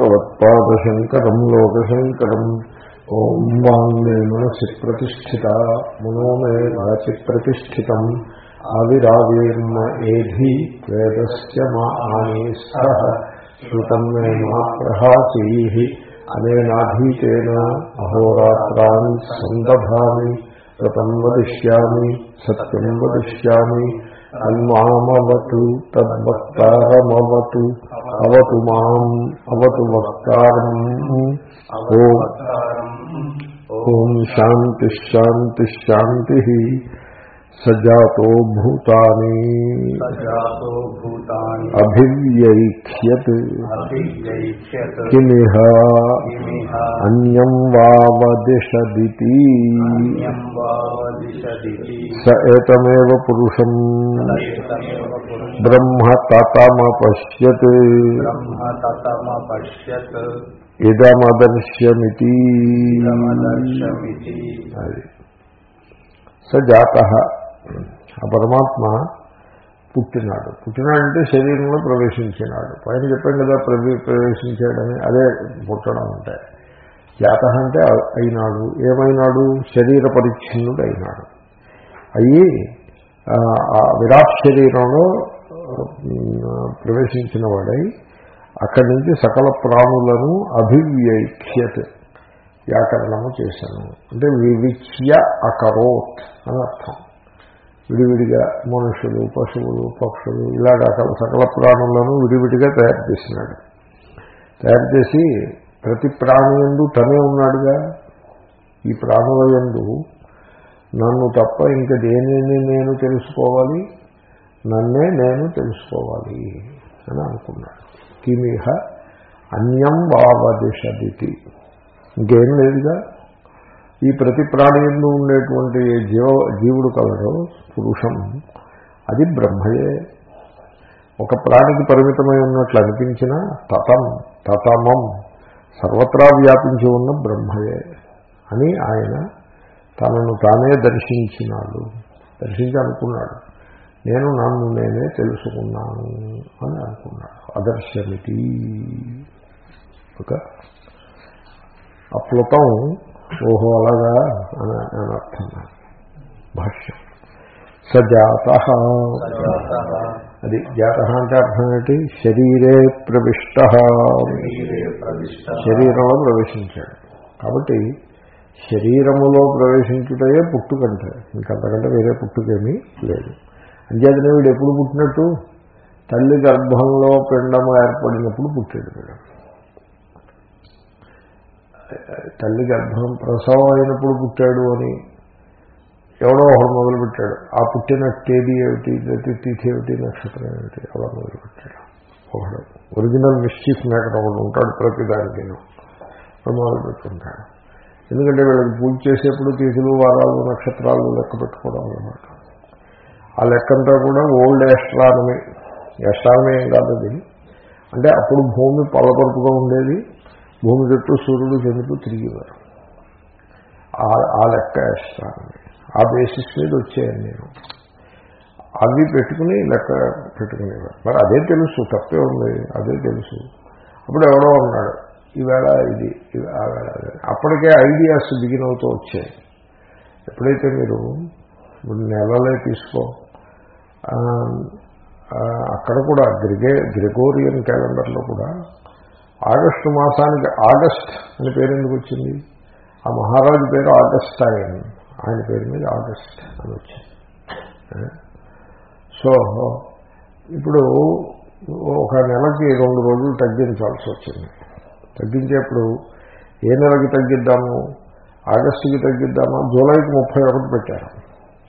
భగవత్పాదశంకరం లోకశంకరం. ఓం వాంగే మనసి ప్రతిష్ఠిత మనోమే మనసి ప్రతిష్ఠితం. ఆవిరావేర్మ ఏధి వేదస్య మా ఆనేస్త. శ్రుతం మే మా ప్రహాసీ అనేనాధీతేన అహోరాత్రాన్ సందభామి వ్రతం వదిష్యామి సత్యం వదిష్యామి అన్మామవతు తద్వక్తారమవతు అవతు మాం అవతు వక్తారం. ఓం. ఓం శాంతి శాంతి శాంతి. సజాతో భూతాని సజాతో అభివ్యైక్ష్యత్ కిమిహ అన్యం వావదిషదితి స ఏతమేవ పురుషం బ్రహ్మ తతమపశ్యత్ ఇదమదర్శ్యమితి ఇదమదర్శమితి అది. స జాత ఆ పరమాత్మ పుట్టినాడు. పుట్టినాడంటే శరీరంలో ప్రవేశించినాడు. పైన చెప్పాం కదా ప్రవే ప్రవేశించాడని అదే పుట్టడం అంటే. జాత అంటే అయినాడు. ఏమైనాడు? శరీర పరిచ్ఛిన్నుడు అయినాడు అయ్యి ఆ, విరాట్ శరీరంలో ప్రవేశించిన వాడై అక్కడి నుంచి సకల ప్రాణులను అభివ్యైక్ష్యత్ వ్యాకరణము చేశాను. అంటే వివిచ్య అకరోత్ అని అర్థం. విడివిడిగా మనుషులు పశువులు పక్షులు ఇలాగ సకల ప్రాణులను విడివిడిగా తయారు చేసినాడు. తయారు చేసి ప్రతి ప్రాణి ఎందు తనే ఉన్నాడుగా? ఈ ప్రాణుల ఎందు నన్ను తప్ప ఇంక దేనిని నేను తెలుసుకోవాలి? నన్నే నేను తెలుసుకోవాలి అని అనుకున్నాడు. కిమిహ అన్యం వావదిషదితి ఇంకేం లేదుగా? ఈ ప్రతి ప్రాణి ఎందు ఉండేటువంటి జీవ జీవుడు కలడు పురుషం అది బ్రహ్మయే. ఒక ప్రాణికి పరిమితమై ఉన్నట్లు అనిపించిన తతం తతమం సర్వత్రా వ్యాపించి ఉన్న బ్రహ్మయే అని ఆయన తనను తానే దర్శించినాడు దర్శించి అనుకున్నాడు నేను నన్ను నేనే తెలుసుకున్నాను అని అనుకున్నాడు. అదర్శమితి ఒక అప్లుతం ఓహో అలాగా? అని అని అర్థం. భాష్యం. సజాత. అది జాత అంటే అర్థం ఏంటి? శరీరే ప్రవిష్ట. శరీరంలో ప్రవేశించాడు. కాబట్టి శరీరములో ప్రవేశించుటయే పుట్టుకంటే. ఇంకంతకంటే వేరే పుట్టుకేమీ లేదు. అంచేతనే వీడు ఎప్పుడు పుట్టినట్టు? తల్లి గర్భంలో పిండము ఏర్పడినప్పుడు పుట్టాడు వీడు. తల్లి గర్భం ప్రసవం అయినప్పుడు పుట్టాడు అని ఎవడో ఒకడు మొదలుపెట్టాడు. ఆ పుట్టిన తేదీ ఏమిటి ప్రతి తిథి ఏమిటి నక్షత్రం ఏమిటి అలా మొదలుపెట్టాడు. ఒకడు ఒరిజినల్ మిస్చీఫ్ మేకర్ ఒకడు ఉంటాడు ప్రతి దానికి వాడు మొదలుపెట్టుంటాడు ఎందుకంటే వీళ్ళకి పూజ చేసేప్పుడు తిథులు వారాలు నక్షత్రాలు లెక్క పెట్టుకోవడం అన్నమాట ఆ లెక్కంతా కూడా ఓల్డ్ ఎస్ట్రానమీ ఎస్ట్రానమీ ఏం కాదు అది. అంటే అప్పుడు భూమి పలపరుపుగా ఉండేది. భూమి చుట్టూ సూర్యుడు చంద్రుడు తిరిగేవారు. ఆ- లెక్క ఎస్ట్రానమీ ఆ బేసిస్ మీద వచ్చాయని నేను. అవి పెట్టుకుని లెక్క పెట్టుకునేవారు. మరి అదే తెలుసు తప్పే ఉంది అదే తెలుసు. అప్పుడు ఎవడో ఉన్నాడు ఈవేళ ఇది ఇవి- అప్పటికే ఐడియాస్ బిగిన్ అవుతూ వచ్చాయి. ఎప్పుడైతే మీరు ఇప్పుడు నెలలే తీసుకో అక్కడ కూడా గ్రిగే గ్రిగోరియన్ క్యాలెండర్లో కూడా ఆగస్టు మాసానికి ఆగస్ట్ అని పేరు ఎందుకు వచ్చింది? ఆ మహారాజు పేరు ఆగస్ట్ ఆయన ఆయన పేరు మీద ఆగస్ట్ అని వచ్చింది. సో ఇప్పుడు ఒక నెలకి రెండు రోజులు తగ్గించాల్సి వచ్చింది. తగ్గించేప్పుడు ఏ నెలకి తగ్గిద్దాము? ఆగస్టుకి తగ్గిద్దామా? జూలైకి ముప్పై ఒకటి పెట్టారు.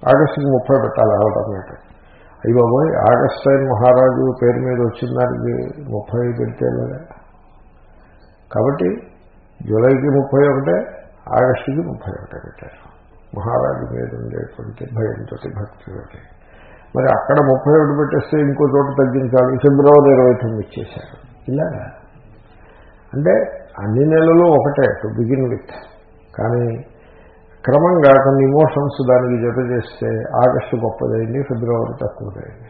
ఆగస్టుకి ముప్పై పెట్టాలి ఆల్టర్నేట్ అయ్యి బాబోయ్ ఆగస్ట్ అయిన మహారాజు పేరు మీద వచ్చిన దానికి ముప్పై పెడితే లేదా కాబట్టి జూలైకి ముప్పై ఒకటే ఆగస్టుకి ముప్పై ఒకటే పెట్టారు. మహారాజు మీద ఉండేటువంటి భయంతో భక్తి మరి అక్కడ ముప్పై ఒకటి పెట్టేస్తే ఇంకో చోట తగ్గించాలి. ఫిబ్రవరి ఇరవై తొమ్మిది ఇచ్చేశారు ఇలాగా. అంటే అన్ని నెలలు ఒకటే టు బిగిన్ విత్. కానీ క్రమంగా కొన్ని ఇమోషన్స్ దానికి జత చేస్తే ఆగస్టు గొప్పదైంది ఫిబ్రవరి తక్కువదైంది.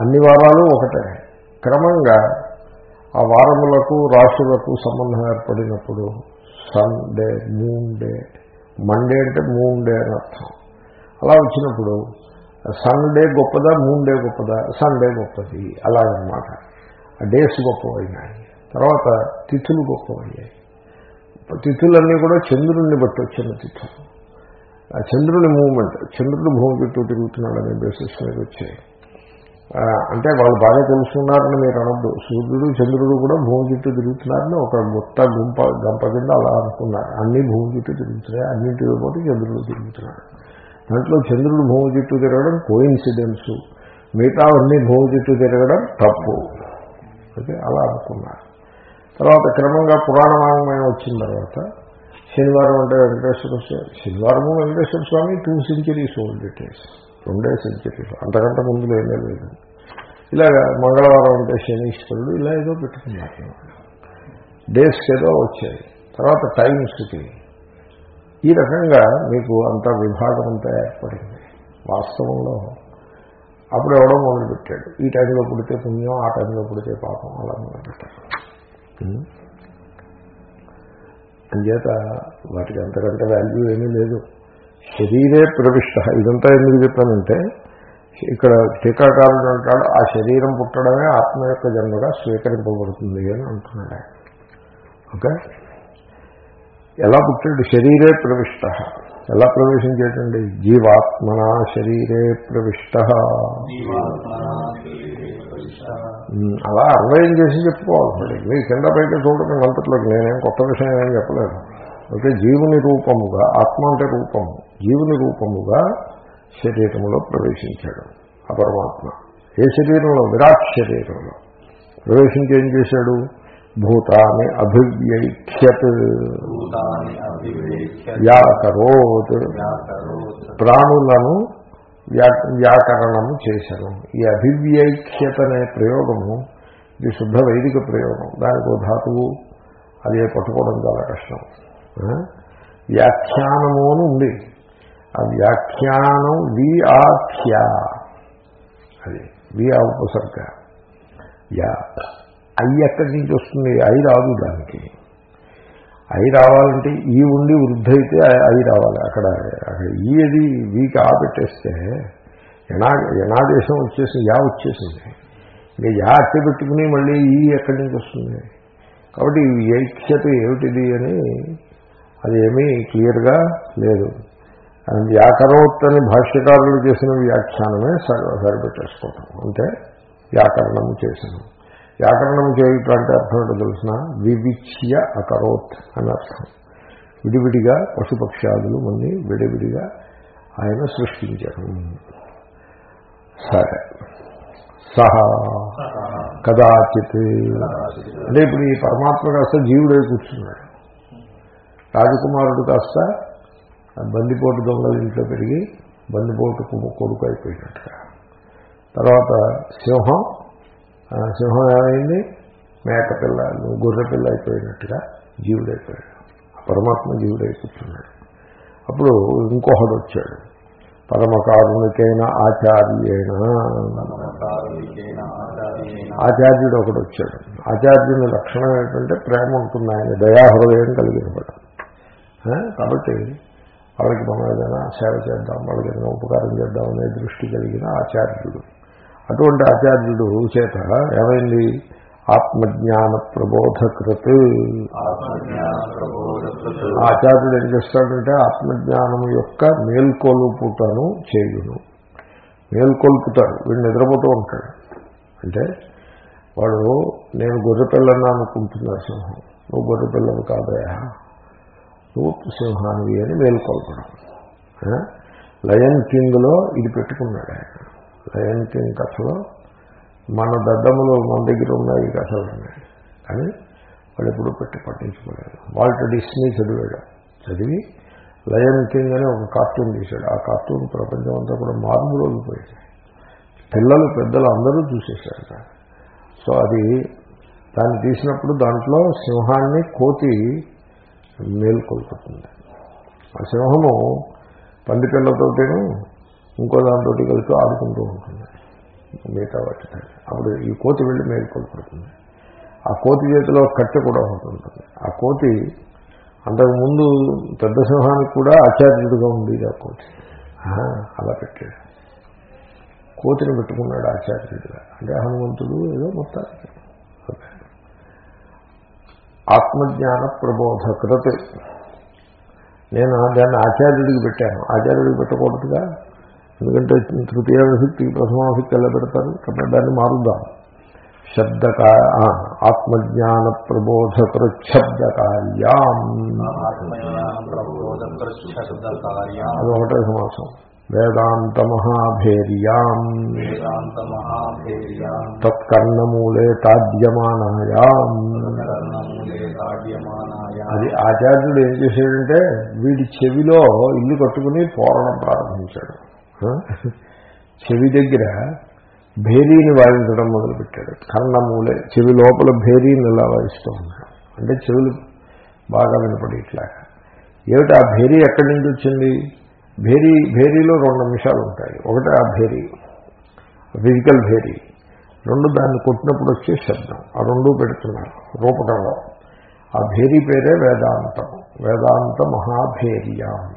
అన్ని వారాలు ఒకటే. క్రమంగా ఆ వారములకు రాశులకు సంబంధం ఏర్పడినప్పుడు sun day moon day Monday అంటే మూన్ డే అని అర్థం. అలా వచ్చినప్పుడు సన్ డే గొప్పదా మూన్ డే గొప్పదా సన్ డే గొప్పది అలాగనమాట. ఆ డేస్ గొప్పవయ్యాయి తర్వాత తిథులు గొప్పవయ్యాయి. తిథులన్నీ కూడా చంద్రుడిని బట్టి వచ్చిన తిథులు. ఆ చంద్రుని మూమెంట్ చంద్రుడు భూమి చుట్టూ తిరుగుతున్నాడు అనే బేసిస్ మీద వచ్చాయి. అంటే వాళ్ళు బాగా తెలుసుకున్నారని మీరు అనొద్దు. సూర్యుడు చంద్రుడు కూడా భూమి చుట్టూ తిరుగుతున్నారని ఒక గుత్త గుంప గంప కింద అలా అనుకున్నారు. అన్ని భూమి చుట్టూ తిరుగుతున్నాయి. అన్నింటితో పాటు చంద్రుడు తిరుగుతున్నాడు. దాంట్లో చంద్రుడు భూమి చుట్టూ తిరగడం కోయిన్సిడెన్స్ మిగతా అన్ని భూమి చుట్టూ తిరగడం తప్పు. ఓకే? అలా అనుకున్నారు. తర్వాత క్రమంగా పురాణ వాంగ్మయం వచ్చిన తర్వాత శనివారం అంటే వెంకటేశ్వర స్వామి శనివారము Venkateswara Swami two centuries old days రెండే సెంచరీలు. అంతకంటే ముందు లేనే లేదు. ఇలాగ మంగళవారం అంటే శనీశ్వరుడు ఇలా ఏదో పెట్టుకున్నారు. డేస్ ఏదో వచ్చాయి. తర్వాత టైమ్స్కి ఈ రకంగా మీకు అంత విభాగం అంతా ఏర్పడింది. వాస్తవంలో అప్పుడు ఎవడో మొదలుపెట్టాడు ఈ టైంలో పుడితే పుణ్యం ఆ టైంలో పుడితే పాపం అలా మొదలుపెట్టారు అంచేత వాటికి అంతకంటే వాల్యూ ఏమీ లేదు. శరీరే ప్రవిష్ట. ఇదంతా ఎందుకు చెప్పానంటే ఇక్కడ టీకాకారుడు అంటాడు ఆ శరీరం పుట్టడమే ఆత్మ యొక్క జన్మగా స్వీకరింపబడుతుంది అని అంటున్నాడు. ఓకే? ఎలా పుట్టాడు? శరీరే ప్రవిష్ట. ఎలా ప్రవేశించేటండి జీవాత్మన శరీరే ప్రవిష్ట. అలా అన్వయం చేసి చెప్పుకోవాలి. మరి మీ కింద పైకి చూడటం అంతట్లోకి నేనేం కొత్త విషయం ఏం చెప్పలేదు. ఓకే? జీవుని రూపముగా ఆత్మ అంటే రూపము. జీవుని రూపముగా శరీరంలో ప్రవేశించాడు ఆ పరమాత్మ. ఏ శరీరంలో? విరాట్ శరీరంలో. ప్రవేశించి ఏం చేశాడు? భూతాన్ని అభివ్యైఖ్యత్ వ్యాకరోత్. ప్రాణులను వ్యా వ్యాకరణము చేశాను ఈ అభివ్యైఖ్యత అనే ప్రయోగము ఇది శుద్ధ వైదిక ప్రయోగం. దానికి ధాతువు అదే పట్టుకోవడం చాలా కష్టం? వ్యాఖ్యానము అని ఉంది. ఆ వ్యాఖ్యానం వి ఆఖ్య అది వి ఉపసర్గ. యా. ఐ ఎక్కడి నుంచి వస్తుంది? ఐ రాదు దానికి. ఐ రావాలంటే ఈ ఉండి వృద్ధి అయితే ఐ రావాలి. అక్కడ అక్కడ ఈ అది వీకి ఆ పెట్టేస్తే ఎనా ఎనాదేశం వచ్చేసి యా వచ్చేసింది. ఇంకా యా అట్టి పెట్టుకుని మళ్ళీ ఈ ఎక్కడి నుంచి వస్తుంది? కాబట్టి ఈ ఐక్యత ఏమిటిది అని అది ఏమీ క్లియర్గా లేదు. అండ్ వ్యాకరోత్ అని భాష్యకారులు చేసిన వ్యాఖ్యానమే సరి సరిపెట్టేసుకోవటం. అంటే వ్యాకరణము చేసాను వ్యాకరణం చేయటం అంటే అర్థం ఏంటో తెలిసిన? వివిచ్య అకరోత్ అని అర్థం. విడివిడిగా పశుపక్ష్యాదులు మళ్ళీ విడివిడిగా ఆయన సృష్టించారు సరే. సహా. కదాచిత్. అంటే ఇప్పుడు ఈ పరమాత్మ కాస్త జీవుడై కూర్చున్నాడు. రాజకుమారుడు కాస్త బందిపోటు దొంగల ఇంట్లో పెరిగి బందిపోటు కొడుకు అయిపోయినట్టుగా తర్వాత సింహం సింహం ఏమైంది? మేకపిల్ల గొర్రె పిల్ల అయిపోయినట్టుగా జీవుడైపోయాడు. పరమాత్మ జీవుడై కూర్చున్నాడు. అప్పుడు ఇంకొకడు వచ్చాడు. పరమకారునికైన ఆచార్యేణ. ఆచార్యేణ. ఆచార్యుడు ఒకడు వచ్చాడు. ఆచార్యుని లక్షణం ఏంటంటే ప్రేమ ఉంటుంది. ఆయన దయాహృదయం కలిగిన వాడు. ఆ, కాబట్టి వాళ్ళకి మనం ఏదైనా సేవ చేద్దాం వాళ్ళకి ఏదైనా ఉపకారం చేద్దాం అనే దృష్టి కలిగిన ఆచార్యుడు. అటువంటి ఆచార్యుడు చేత ఏమైంది? ఆత్మజ్ఞాన ప్రబోధకృత్ ఆచార్యుడు ఏం చేస్తాడంటే ఆత్మజ్ఞానం యొక్క మేల్కొలుపుటను చేయును. మేల్కొల్పుతాడు వీడు నిద్రపోతూ ఉంటాడు. అంటే వాడు నేను గొర్రెపిల్లని అనుకుంటున్నా సింహం నువ్వు గొర్రెపిల్లని కాదయా? నువ్వు సింహానివి అని మేల్కొల్పడం లయన్ కింగ్లో ఇది పెట్టుకున్నాడు ఆయన. లయన్ కింగ్ కథలో మన దద్దములు మన దగ్గర ఉన్నాయి ఈ కథలు ఉన్నాయి కానీ వాళ్ళు ఎప్పుడు పెట్టి పట్టించుకోలేదు. వాల్ట్ డిస్నీ చదివాడు. చదివి లయన్ కింగ్ అని ఒక కార్టూన్ తీశాడు. ఆ కార్టూన్ ప్రపంచం అంతా కూడా మారుమూలు పోయింది. పిల్లలు పెద్దలు అందరూ చూసేశారు సో అది దాన్ని తీసినప్పుడు దాంట్లో సింహాన్ని కోతి మేల్కొల్పుతుంది ఆ సింహము పంది ఇంకో దాంతో కలిసి ఆడుకుంటూ ఉంటుంది. మిగతా వాటితో అప్పుడు ఈ కోతి వెళ్ళి మేల్కొల్పుతుంది ఆ కోతి చేతిలో కట్టె కూడా ఉంటుంది. ఆ కోతి అంతకుముందు పెద్ద సింహానికి కూడా ఆచార్యుడిగా ఉండేది ఆ కోతి. అలా పెట్టాడు. కోతిని పెట్టుకున్నాడు ఆచార్యుడిగా. అంటే హనుమంతుడు ఏదో మొత్తానికి ఆత్మజ్ఞాన ప్రబోధకృత. నేను దాన్ని ఆచార్యుడికి పెట్టాను. ఆచార్యుడికి పెట్టకూడదుగా. ఎందుకంటే తృతీయ విభక్తి ప్రథమ విభక్తి ఎలా పెడతారు? కాబట్టి దాన్ని మారుద్దాం. శబ్దక ఆత్మజ్ఞాన ప్రబోధకృశబ్దకార్యాం అది ఒకటే సమాసం. వేదాంత మహాభేర్యాం తత్కర్ణమూలే తాడ్యమానాయాం అది ఆచార్యుడు ఏం చేశాడంటే వీడి చెవిలో ఇల్లు కట్టుకుని పోరడం ప్రారంభించాడు? చెవి దగ్గర భేరీని వాయించడం మొదలుపెట్టాడు. కర్ణమూలే చెవి లోపల భేరీని ఇలా వాయిస్తూ ఉన్నాడు. అంటే చెవులు బాగా వినపడి ఇట్లాగా ఏమిటి ఆ భేరీ ఎక్కడి నుంచి వచ్చింది? భేరీ భేరీలో రెండు అంశాలు ఉంటాయి. ఒకటి ఆ భేరీ ఫిజికల్ భేరీ. రెండు దాన్ని కొట్టినప్పుడు వచ్చే శబ్దం. ఆ రెండు పెడుతున్నారు రూపకంలో. ఆ భేరీ పేరే వేదాంతం. వేదాంత మహాభేర్యాం.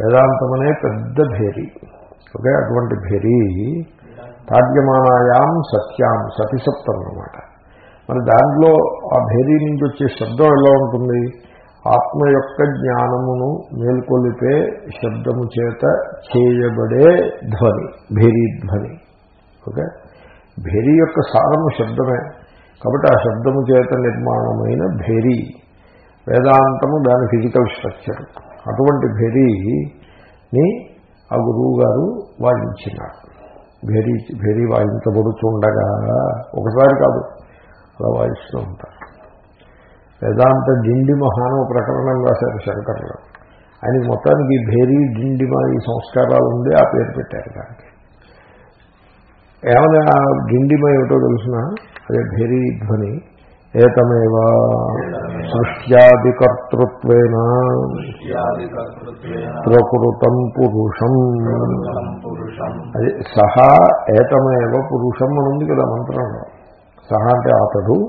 వేదాంతం అనే పెద్ద భేరీ. ఓకే? అటువంటి భేరీ తాడ్యమానాయాం సత్యాం సతిసప్తం అన్నమాట మరి దాంట్లో ఆ భేరీ నుంచి వచ్చే శబ్దం ఎలా ఉంటుంది? ఆత్మ యొక్క జ్ఞానమును మేల్కొలిపే శబ్దము చేత చేయబడే ధ్వని భేరీ ధ్వని. ఓకే? భేరీ యొక్క సారము శబ్దమే. కాబట్టి ఆ శబ్దము చేత నిర్మాణమైన భేరీ వేదాంతము దాని ఫిజికల్ స్ట్రక్చర్. అటువంటి భేరీని ఆ గురువు గారు వాయించినారు. భేరీ భేరీ వాయించబడుతుండగా ఒకసారి కాదు అలా వాయిస్తూ ఉంటారు. వేదాంత డిండి మహాను ప్రకరణం రాశారు శంకర్లు. ఆయనకి మొత్తానికి భేరీ డిండిమ ఈ సంస్కారాలు ఉండి ఆ పేరు పెట్టారు దానికి. ఏమైనా ఆ డిండిమ ఏమిటో తెలుసిన? అదే భేరీ ధ్వని. ఏతమేవ? సృష్ట్యాదికర్తృత్వేన. ప్రకృతం పురుషం. ప్రకృతం పురుషం. అది సహా ఏతమేవ పురుషం అని ఉంది కదా మంత్రంలో. సహా అంటే అతడు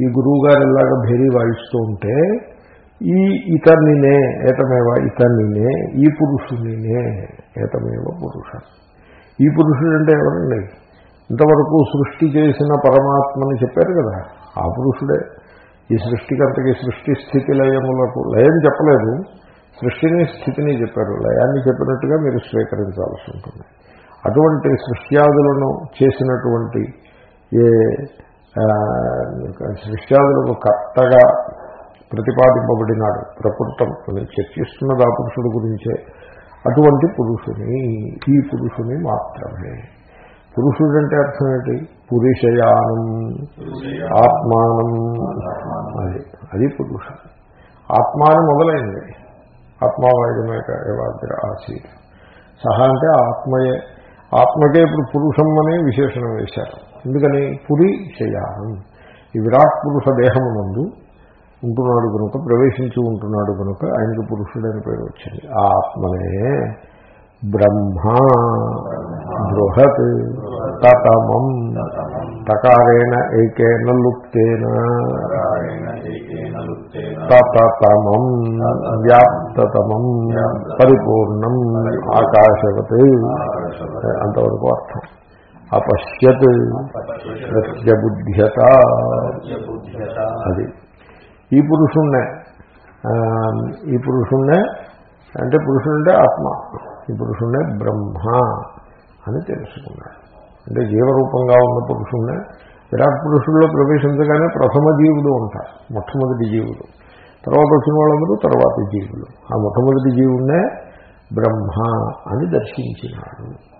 ఈ గురువు గారు ఇలాగ భేరీ వాయిస్తూ ఉంటే ఈ ఇతనినే ఏతమేవ ఇతనినే ఈ పురుషునినే ఏతమేవ పురుష. ఈ పురుషుడు అంటే ఎవరండి? ఇంతవరకు సృష్టి చేసిన పరమాత్మని చెప్పారు కదా ఆ పురుషుడే. ఈ సృష్టికర్తకి సృష్టి స్థితి లయములకు లయం చెప్పలేదు. సృష్టిని స్థితిని చెప్పారు. లయాన్ని చెప్పినట్టుగా మీరు స్వీకరించాల్సి ఉంటుంది. అటువంటి సృష్ట్యాదులను చేసినటువంటి ఏ సృష్టాదులకు కర్తగా ప్రతిపాదింపబడినాడు. ప్రకృతం అని చర్చిస్తున్నది ఆ పురుషుడు గురించే. అటువంటి పురుషుని ఈ పురుషుని మాత్రమే. పురుషుడంటే అర్థం ఏంటి? పురుషయానం. ఆత్మానం. అది అది పురుష. ఆత్మానం మొదలైంది. ఆత్మావాయుమేక ఏవాగ్ర ఆసీత్. సహా అంటే ఆత్మయే. ఆత్మకే ఇప్పుడు పురుషం అనే విశేషణం వేశారు. ఎందుకని? పురి శయానం ఈ విరాట్ పురుష దేహమునందు ఉంటున్నాడు కనుక ప్రవేశించి ఉంటున్నాడు కనుక ఆయనకు పురుషుడని పేరు వచ్చింది. ఆ ఆత్మనే బ్రహ్మ బృహత్ తతమం తకారేణ ఏకేన లుప్తేన తతమం వ్యాప్తమం పరిపూర్ణం ఆకాశవత్. అంతవరకు అర్థం. అపశ్యత్ ప్రత్యబుద్ధ్యత. అది. ఈ పురుషుణ్ణే. ఈ పురుషుణ్ణే అంటే పురుషుడంటే ఆత్మ ఈ పురుషుణ్ణే బ్రహ్మ అని తెలుసుకున్నాడు. అంటే జీవరూపంగా ఉన్న పురుషుణ్ణే. విరాట్ పురుషుల్లో ప్రవేశించగానే ప్రథమ జీవుడు ఉంటారు మొట్టమొదటి జీవుడు. తర్వాత వచ్చిన వాళ్ళందరూ తర్వాతి జీవులు. ఆ మొట్టమొదటి జీవుడినే బ్రహ్మ అని దర్శించినాడు.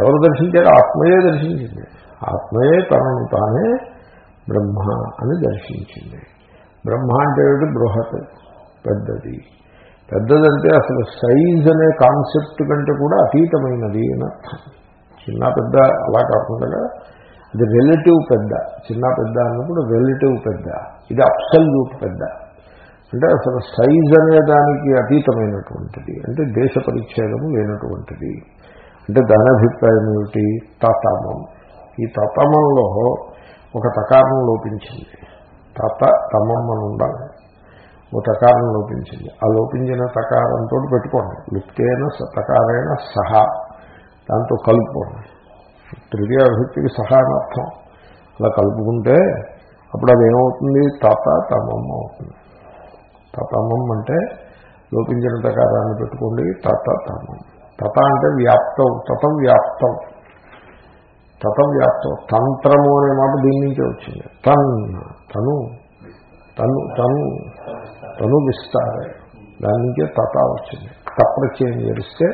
ఎవరు దర్శించారు? ఆత్మయే దర్శించింది. ఆత్మయే తనను తానే బ్రహ్మ అని దర్శించింది. బ్రహ్మ అంటే ఏమిటి? బృహత్ పెద్దది. పెద్దదంటే అసలు సైజ్ అనే కాన్సెప్ట్ కంటే కూడా అతీతమైనది అని అర్థం. చిన్న పెద్ద అలా కాకుండా అది రిలేటివ్ పెద్ద. చిన్న పెద్ద అన్నప్పుడు రిలేటివ్ పెద్ద. ఇది అప్సల్యూట్ పెద్ద. అంటే అసలు సైజ్ అనే దానికి అతీతమైనటువంటిది. అంటే దేశ పరిచ్ఛేదము లేనటువంటిది. అంటే దాని అభిప్రాయం ఏమిటి? తతమం ఈ తతమంలో ఒక తకారం లోపించింది. తత తమం అని ఉండాలి. ఒక తకారం లోపించింది. ఆ లోపించిన తకారంతో పెట్టుకోండి. లిప్తైన స- తకారేణ సహా. దాంతో కలుపుకోండి. తృతీయ విభక్తికి సహా అని అర్థం. అలా కలుపుకుంటే అప్పుడు అది ఏమవుతుంది? తత తమం అవుతుంది. తతమం అంటే లోపించిన తకారాన్ని పెట్టుకోండి. తత తమం తత అంటే వ్యాప్తం తతం వ్యాప్తం. తతం వ్యాప్తం. తంత్రము అనే మాట దీని నుంచే వచ్చింది. తన్ తను తను తను తను విస్తారే. దాని నుంచే తత వచ్చింది. తప్రచయం చేస్తే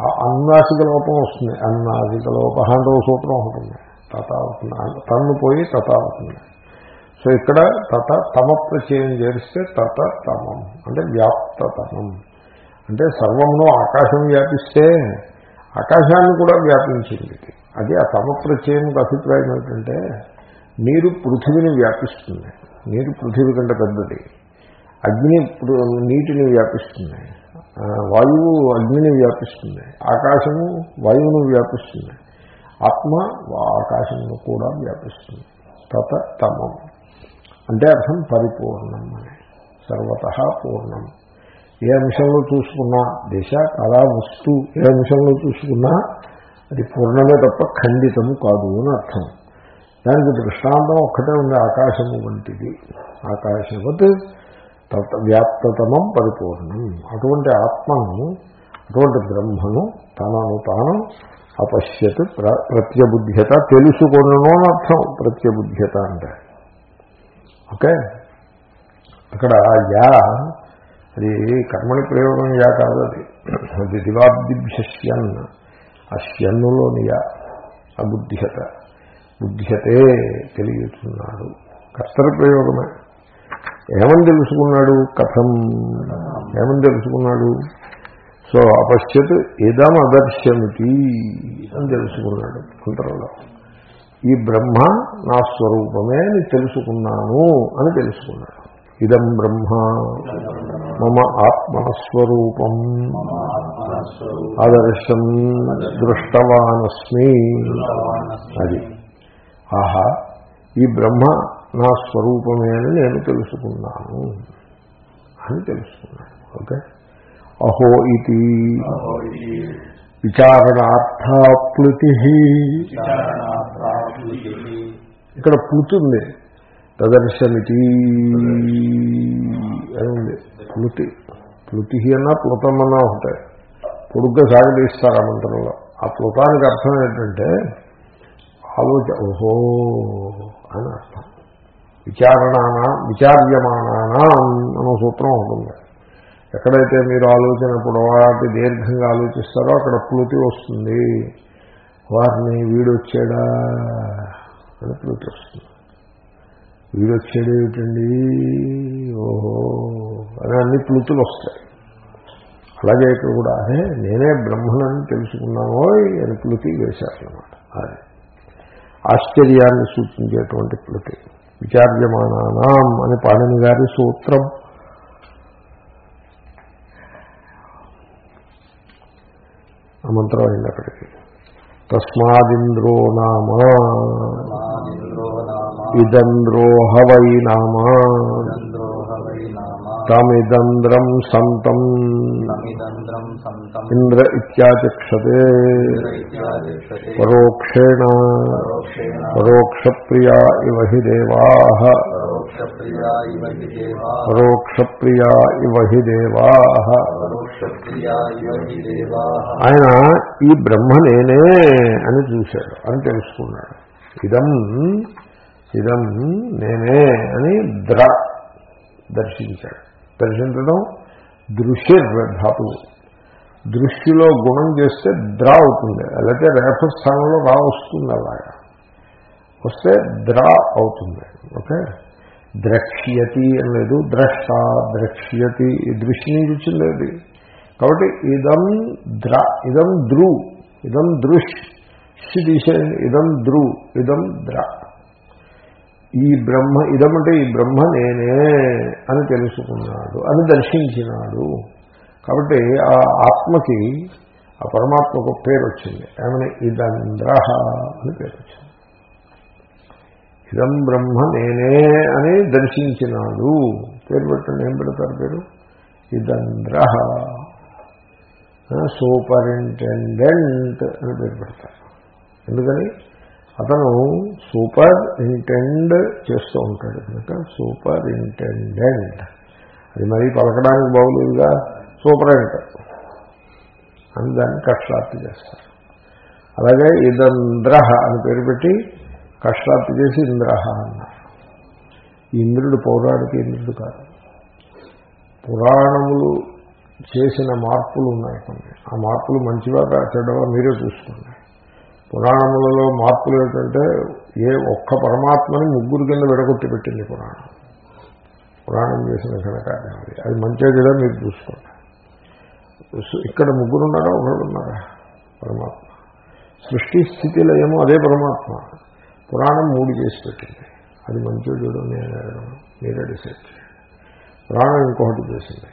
ఆ అన్నాసిక లోపం వస్తుంది. అన్నాసిక లోప అంటే సూత్రం ఉంటుంది. తత అవుతుంది. తన్ను పోయి తత అవుతుంది. సో ఇక్కడ తత తమ ప్రచయం చేస్తే తత తమం. అంటే వ్యాప్తతమం అంటే సర్వంలో ఆకాశం వ్యాపిస్తే ఆకాశాన్ని కూడా వ్యాపించింది. అది ఆ సమప్రచయముకు అభిప్రాయం ఏంటంటే నీరు పృథివిని వ్యాపిస్తుంది. నీరు పృథివి కంటే పెద్దది. అగ్ని నీటిని వ్యాపిస్తుంది. వాయువు అగ్నిని వ్యాపిస్తుంది. ఆకాశము వాయువును వ్యాపిస్తుంది. ఆత్మ ఆకాశమును కూడా వ్యాపిస్తుంది. తత తమం. అంటే అర్థం పరిపూర్ణం అని. సర్వత పూర్ణం. ఏ అంశంలో చూసుకున్నా దిశ కళ వస్తు ఏ అంశంలో చూసుకున్నా అది పూర్ణమే తప్ప ఖండితము కాదు అని అర్థం. దానికి దృష్టాంతం ఒక్కటే ఉంది ఆకాశము వంటిది. ఆకాశవత్ తత్ వ్యాప్తతమం పరిపూర్ణం. అటువంటి ఆత్మను అటువంటి బ్రహ్మను తనను తాను అపశ్యత్ ప్ర ప్రత్యబుద్ధ్యత తెలుసుకొనను అని అర్థం. ప్రత్యబుద్ధ్యత అంటే. ఓకే? అక్కడ యా అది కర్మని ప్రయోగం యా కాదు అది. అది దివాబ్దిభ్యస్యన్ ఆ స్యన్నులోని యా అబుద్ధ్యత బుద్ధ్యతే తెలియచున్నాడు కర్తర ప్రయోగమే. ఏమని తెలుసుకున్నాడు? కథం. ఏమని తెలుసుకున్నాడు? సో అపశ్యత్ ఇదం అదర్శమితి అని తెలుసుకున్నాడు అంతరంలో ఈ బ్రహ్మ నా స్వరూపమే అని తెలుసుకున్నాను అని తెలుసుకున్నాడు. ఇదం బ్రహ్మ. మమ ఆత్మస్వరూపం ఆదర్శం దృష్టవానస్మి. అది. ఆహా ఈ బ్రహ్మ నా స్వరూపమే అని నేను తెలుసుకున్నాను అని తెలుసుకున్నాను. ఓకే? అహో ఇది విచారణార్థాప్లుతి. ఇక్కడ ప్లుతి ఉంది ప్రదర్శమితి అని ఉంది ప్లుతి. ప్లుతి అన్నా ప్లుతం అన్నా ఉంటాయి పొడుగ్గా సాగదీస్తారు ఆ మంత్రంలో. ఆ ప్లుతానికి అర్థం ఏంటంటే ఆలోచ ఓహో అని అర్థం. విచారణానా విచార్యమానానా అనే సూత్రం ఉంటుంది. ఎక్కడైతే మీరు ఆలోచన పొడవాటి దీర్ఘంగా ఆలోచిస్తారో అక్కడ ప్లుతి వస్తుంది. వారిని వీడొచ్చాడా? అని ప్లుతి వస్తుంది. వీడొచ్చాడు ఏమిటండి? ఓహో. అని అన్ని ప్లుతులు వస్తాయి. అలాగే ఇక్కడ కూడా అదే నేనే బ్రహ్మనని తెలుసుకున్నామో అని ప్లుతి వేశారనమాట అదే. ఆశ్చర్యాన్ని సూచించేటువంటి ప్లుతి. విచార్యమానానాం అని పాణిని గారి సూత్రం. మంత్రం అయింది అక్కడికి. తస్మాదింద్రో నామా. ఇదంద్రోహ వై నామా తమిదంద్రం సంతం. ఇంద్ర ఇత్యాచక్షతే పరోక్షేణ. పరోక్షేణ పరోక్షప్రియా పరోక్షప్రియా ఇవ హి దేవా. పరోక్షప్రియా ఇవ హి దేవా. ఆయన ఈ బ్రహ్మ నేనే అని చూశాడు అని తెలుసుకున్నాడు. ఇదం ఇదం నేనే అని ద్ర దర్శించాడు. దర్శించడం దృశ్య ధాతువు దృష్టిలో గుణం చేస్తే ద్ర అవుతుంది. లేకపోతే రేఫ స్థానంలో రా వస్తుంది అలాగా. వస్తే ద్ర అవుతుంది. ఓకే? ద్రక్ష్యతి లేదు ద్రష్ట ద్రక్ష్యతి. ఈ దృష్టి నుంచి వచ్చింది అది కాబట్టి ఇదం ద్ర ఇదం ద్రు ఇదం దృష్. తీసేయండి. ఇదం ద్రు ఇదం ద్ర. ఈ బ్రహ్మ ఇదమంటే ఈ బ్రహ్మ నేనే అని తెలుసుకున్నాడు అని దర్శించినాడు. కాబట్టి ఆ ఆత్మకి ఆ పరమాత్మకు పేరు వచ్చింది. ఏమని? ఇదంద్ర అని పేరు వచ్చింది. ఇదం బ్రహ్మ నేనే అని దర్శించినాడు. పేరు పెట్టండి ఏం పెడతారు పేరు? ఇదంద్ర సూపరింటెండెంట్ అని పేరు పెడతారు. ఎందుకని? అతను సూపర్ ఇంటెండ్ చేస్తూ ఉంటాడు. కనుక సూపర్ ఇంటెండెంట్ అది మరీ పలకడానికి బాగులేదుగా సూపరెంట్. అని దాన్ని కష్టార్థి చేస్తారు. అలాగే ఇదంద్ర అని పేరు పెట్టి కష్టార్థి చేసి ఇంద్ర అన్నారు. ఇంద్రుడు పౌరాణిక ఇంద్రుడు కాదు. పురాణములు చేసిన మార్పులు ఉన్నాయి కొన్ని. ఆ మార్పులు మంచివా చెడ్డవా మీరే చూసుకోండి. పురాణములలో మార్పులు ఏమిటంటే ఏ ఒక్క పరమాత్మని ముగ్గురు కింద విడగొట్టి పెట్టింది పురాణం. పురాణం చేసిన ఘనకార్యం అది అది మంచిగా కూడా మీరు చూసుకోండి. ఇక్కడ ముగ్గురు ఉన్నారా ఒకడు ఉన్నారా పరమాత్మ. సృష్టి స్థితిలో ఏమో అదే పరమాత్మ. పురాణం మూడు చేసి పెట్టింది. అది మంచిగా చూడు నేను మీరే డిసైడ్ చేయండి. పురాణం ఇంకొకటి చేసింది.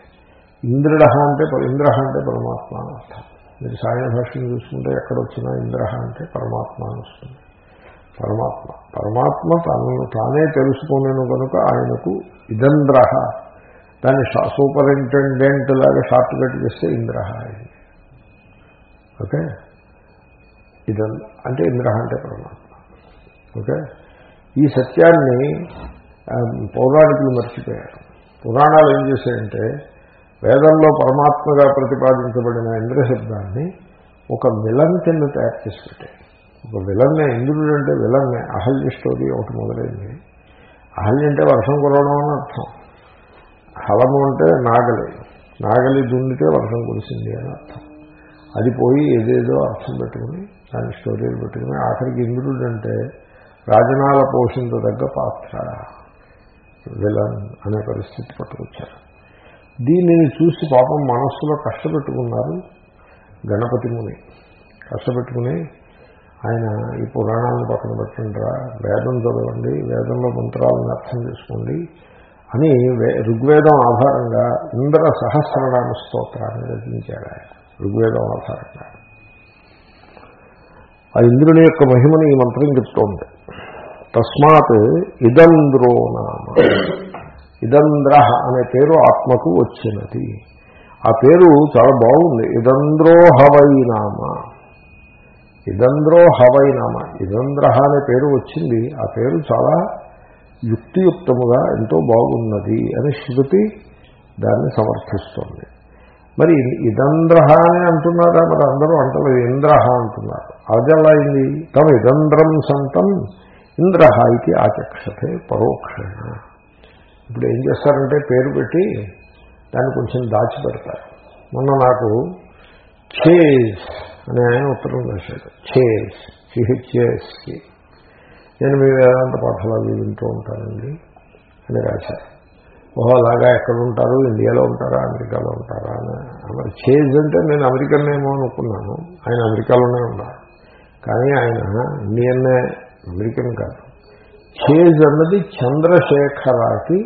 ఇంద్రుడ అంటే ఇంద్ర అంటే పరమాత్మ అని అర్థం. మీరు సాయన భాష్యం చూసుకుంటే ఎక్కడొచ్చినా ఇంద్ర అంటే పరమాత్మ అని వస్తుంది. పరమాత్మ. పరమాత్మ తనను తానే తెలుసుకునేను కనుక ఆయనకు ఇదంద్ర దాన్ని సూపరింటెండెంట్ లాగా షార్ట్ కట్ చేస్తే ఇంద్ర అయింది ఓకే? ఇదం అంటే ఇంద్ర అంటే పరమాత్మ. ఓకే? ఈ సత్యాన్ని పౌరాణికులు మర్చిపోయారు. పురాణాలు ఏం చేశాయంటే వేదంలో పరమాత్మగా ప్రతిపాదించబడిన ఇంద్ర శబ్దాన్ని ఒక విలన్ కింద తయారు చేసి ఒక విలన్నే ఇంద్రుడు అంటే విలన్నే అహల్య స్టోరీ ఒకటి మొదలైంది. అహల్య అంటే వర్షం కురవడం అని అర్థం. హలము అంటే నాగలి. నాగలి దున్నితే వర్షం కురిసింది అని అర్థం. అది పోయి ఏదేదో అర్థం పెట్టుకుని దాని స్టోరీలు పెట్టుకుని ఆఖరికి ఇంద్రుడు అంటే రాజనాల పోషించదగ్గ పాత్ర. విలన్ అనే పరిస్థితి పట్టుకొచ్చారు. దీనిని చూసి పాపం మనస్సులో కష్టపెట్టుకున్నారు గణపతి ముని. కష్టపెట్టుకుని ఆయన ఈ పురాణాలను పక్కన పెట్టండి వేదం చదవండి వేదంలో మంత్రాలను అర్థం చేసుకోండి అని ఋగ్వేదం ఆధారంగా ఇంద్ర సహస్రనామ స్తోత్రాన్ని రచించాడు ఆయన. ఋగ్వేదం ఆధారంగా. ఆ ఇంద్రుని యొక్క మహిమని ఈ మంత్రం చెప్తోంది. తస్మాత్ ఇదంద్రో నామ ఇదంద్ర అనే పేరు ఆత్మకు వచ్చినది. ఆ పేరు చాలా బాగుంది. ఇదంద్రో హవైనామ ఇదంద్రో హవైనామ ఇదంద్ర అనే పేరు వచ్చింది. ఆ పేరు చాలా యుక్తియుక్తముగా ఎంతో బాగున్నది అని శృతి దాన్ని సమర్థిస్తోంది. మరి ఇదంద్ర అని అంటున్నారా? మరి అందరూ అంటలేదు. ఇంద్ర అంటున్నారు. అది ఎలా అయింది తమ ఇదంద్రం సంతం ఇంద్ర ఇది ఆచక్షతే పరోక్షణ. ఇప్పుడు ఏం చేస్తారంటే పేరు పెట్టి దాన్ని కొంచెం దాచిపెడతారు. మొన్న నాకు చేజ్ అని ఆయన ఉత్తరం రాశాడు. చేజ్ సిహెచ్ఏఎస్కి నేను మీ వేదాంత పాఠాలు వింటూ ఉంటానండి అని రాశారు. ఓహో అలాగా ఎక్కడ ఉంటారు? ఇండియాలో ఉంటారా? అమెరికాలో ఉంటారా? అని మరి చేజ్ అంటే నేను అమెరికన్నేమో అనుకున్నాను. ఆయన అమెరికాలోనే ఉన్నారు. కానీ ఆయన ఇండియన్నే అమెరికన్ కాదు. చేజ్ అన్నది చంద్రశేఖరాకి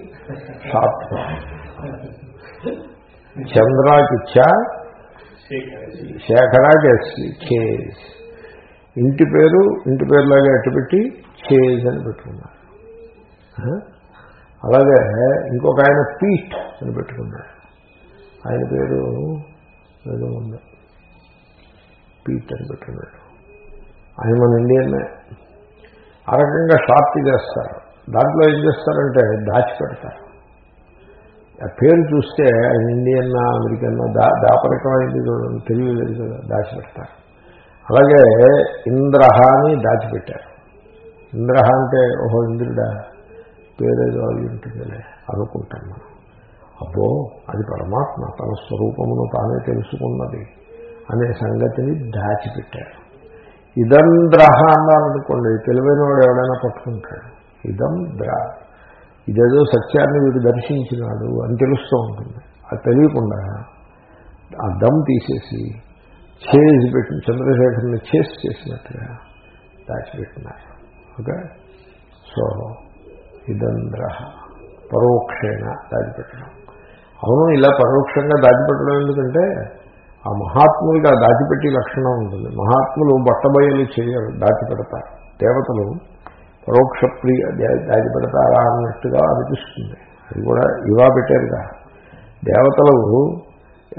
షార్ట్ చంద్రాకి చ శేఖరాకి ఎస్సి చేజ్. ఇంటి పేరు ఇంటి పేరులాగా ఎట్టుపెట్టి చేజ్ అని పెట్టుకున్నారు. అలాగే ఇంకొక ఆయన పీట్ అని పెట్టుకున్నాడు ఆయన పేరు ఏదో ఉంది. పీట్ అని పెట్టుకున్నాడు ఆయన మన ఇండియన్నే ఆ రకంగా షార్ట్ చేస్తారు. దాంట్లో ఏం చేస్తారంటే దాచిపెడతారు ఆ పేరు చూస్తే ఆయన ఇండియన్ అమెరికన్ దా దాపరికమైంది చూడండి తెలియలేదు కదా దాచిపెడతారు అలాగే ఇంద్రహాని దాచిపెట్టారు ఇంద్రహ అంటే ఓహో ఇంద్రుడా పేరేదో అవి ఉంటుందిలే అనుకుంటాం మనం. అబ్బో అది పరమాత్మ తన స్వరూపమును తానే తెలుసుకున్నది అనే సంగతిని దాచిపెట్టారు ఇదంద్రహ అన్నారనుకోండి తెలివైన వాడు ఎవడైనా పట్టుకుంటాడు. ఇదం ద్ర ఇదేదో సత్యాన్ని వీడు దర్శించినాడు అని తెలుస్తూ ఉంటుంది. అది తెలియకుండా ఆ దమ్ తీసేసి చేసి పెట్టిన చంద్రశేఖర్ని చేసి చేసినట్టుగా దాచిపెట్టినారు. ఓకే? సో ఇదంద్ర పరోక్షేణ దాచిపెట్టడం. అవును ఇలా పరోక్షంగా దాచిపెట్టడం ఎందుకంటే ఆ మహాత్ములకి ఆ దాచిపెట్టి లక్షణం ఉంటుంది. మహాత్ములు బట్టబయలు చేయరు దాచిపెడతారు. దేవతలు పరోక్ష ప్రియ దాచిపెడతారా అన్నట్టుగా అనిపిస్తుంది. అది కూడా ఇవా పెట్టారుగా. దేవతలు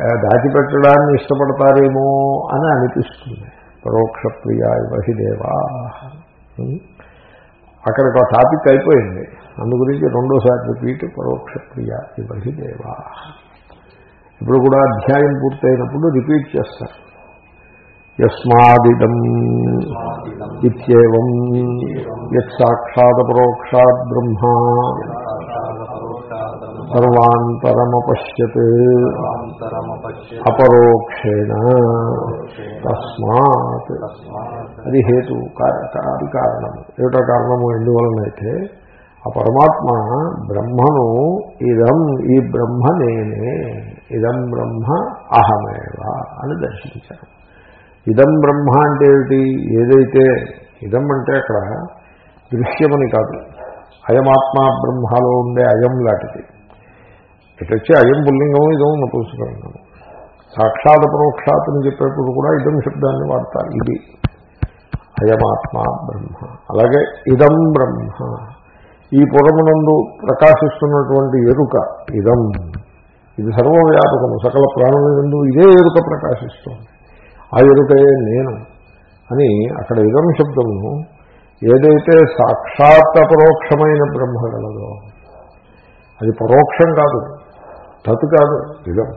దాచిపెట్టడాన్ని ఇష్టపడతారేమో అని అనిపిస్తుంది. పరోక్ష ప్రియ ఇవహి దేవా. ఉం? అక్కడికి టాపిక్ అయిపోయింది. అందు గురించి రెండోసారి రిపీట్ పరోక్ష ప్రియ ఇవహి దేవా. ఇప్పుడు కూడా అధ్యాయం పూర్తయినప్పుడు రిపీట్ చేస్తారు యస్మాదిదం ఇత్యేవం యత్ సాక్షాత్ పరోక్షాత్ బ్రహ్మ సర్వాంతరమపశ్యత్ అపరోక్షేణ తస్మాత్. అది హేతు అది కారణము. ఏమిటో కారణము? ఎందువలనైతే ఆ పరమాత్మ బ్రహ్మను ఇదం ఈ బ్రహ్మ నేనే ఇదం బ్రహ్మ అహమేవ అని దర్శించారు. ఇదం బ్రహ్మ అంటే ఏమిటి? ఏదైతే ఇదం అంటే అక్కడ దృశ్యమని కాదు. అయమాత్మ బ్రహ్మలో ఉండే అయం లాంటిది. ఇటు వచ్చి అయం పుల్లింగము ఇదం నపుంసకలింగము సాక్షాత్ పరోక్షాత్ అని చెప్పేప్పుడు కూడా ఇదం శబ్దాన్ని వాడతారు. ఇది అయమాత్మ బ్రహ్మ. అలాగే ఇదం బ్రహ్మ. ఈ పురమునందు ప్రకాశిస్తున్నటువంటి ఎరుక ఇదం. ఇది సర్వవ్యాపకము. సకల ప్రాణులందు ఇదే ఎరుక ప్రకాశిస్తుంది. ఆ ఎరుకయే నేను అని అక్కడ ఇదం శబ్దము ఏదైతే సాక్షాత్ అపరోక్షమైన బ్రహ్మ గలదో అది పరోక్షం కాదు తత్ కాదు ఇదం.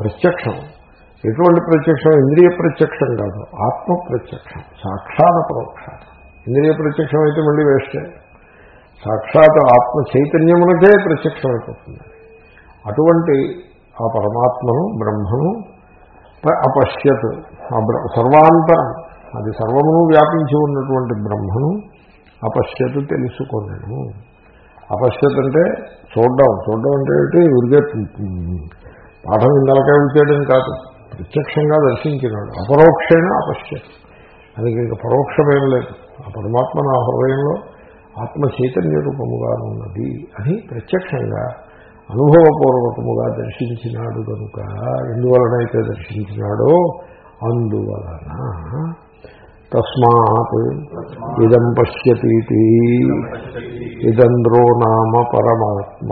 ప్రత్యక్షం. ఎటువంటి ప్రత్యక్షం? ఇంద్రియ ప్రత్యక్షం కాదు ఆత్మ ప్రత్యక్షం. సాక్షాత్ పరోక్షం ఇంద్రియ ప్రత్యక్షం అయితే మళ్ళీ వేస్తే సాక్షాత్ ఆత్మ చైతన్యమునకే ప్రత్యక్షమైపోతుంది. అటువంటి ఆ పరమాత్మను బ్రహ్మను అపశ్యత్. ఆ బ్ర- సర్వాంతరం. అది సర్వమును వ్యాపించి ఉన్నటువంటి బ్రహ్మను అపశ్యత్ తెలుసుకున్నాను అపశ్యత్ అంటే చూడడం. చూడడం అంటే ఏంటి ఉరిగే పాఠం ఇందలకే ఉంచేయడం కాదు. ప్రత్యక్షంగా దర్శించినాడు. అపరోక్షైన అపశ్యత్. అది ఇంకా పరోక్షమేం లేదు. ఆ పరమాత్మ నా హృదయంలో ఆత్మ చైతన్య రూపముగా ఉన్నది అని ప్రత్యక్షంగా అనుభవపూర్వకముగా దర్శించినాడు కనుక ఎందువలనైతే దర్శించినాడో అందువలన తస్మాత్ ఇదం పశ్యతీతి. ఇదం నామ పరమాత్మ.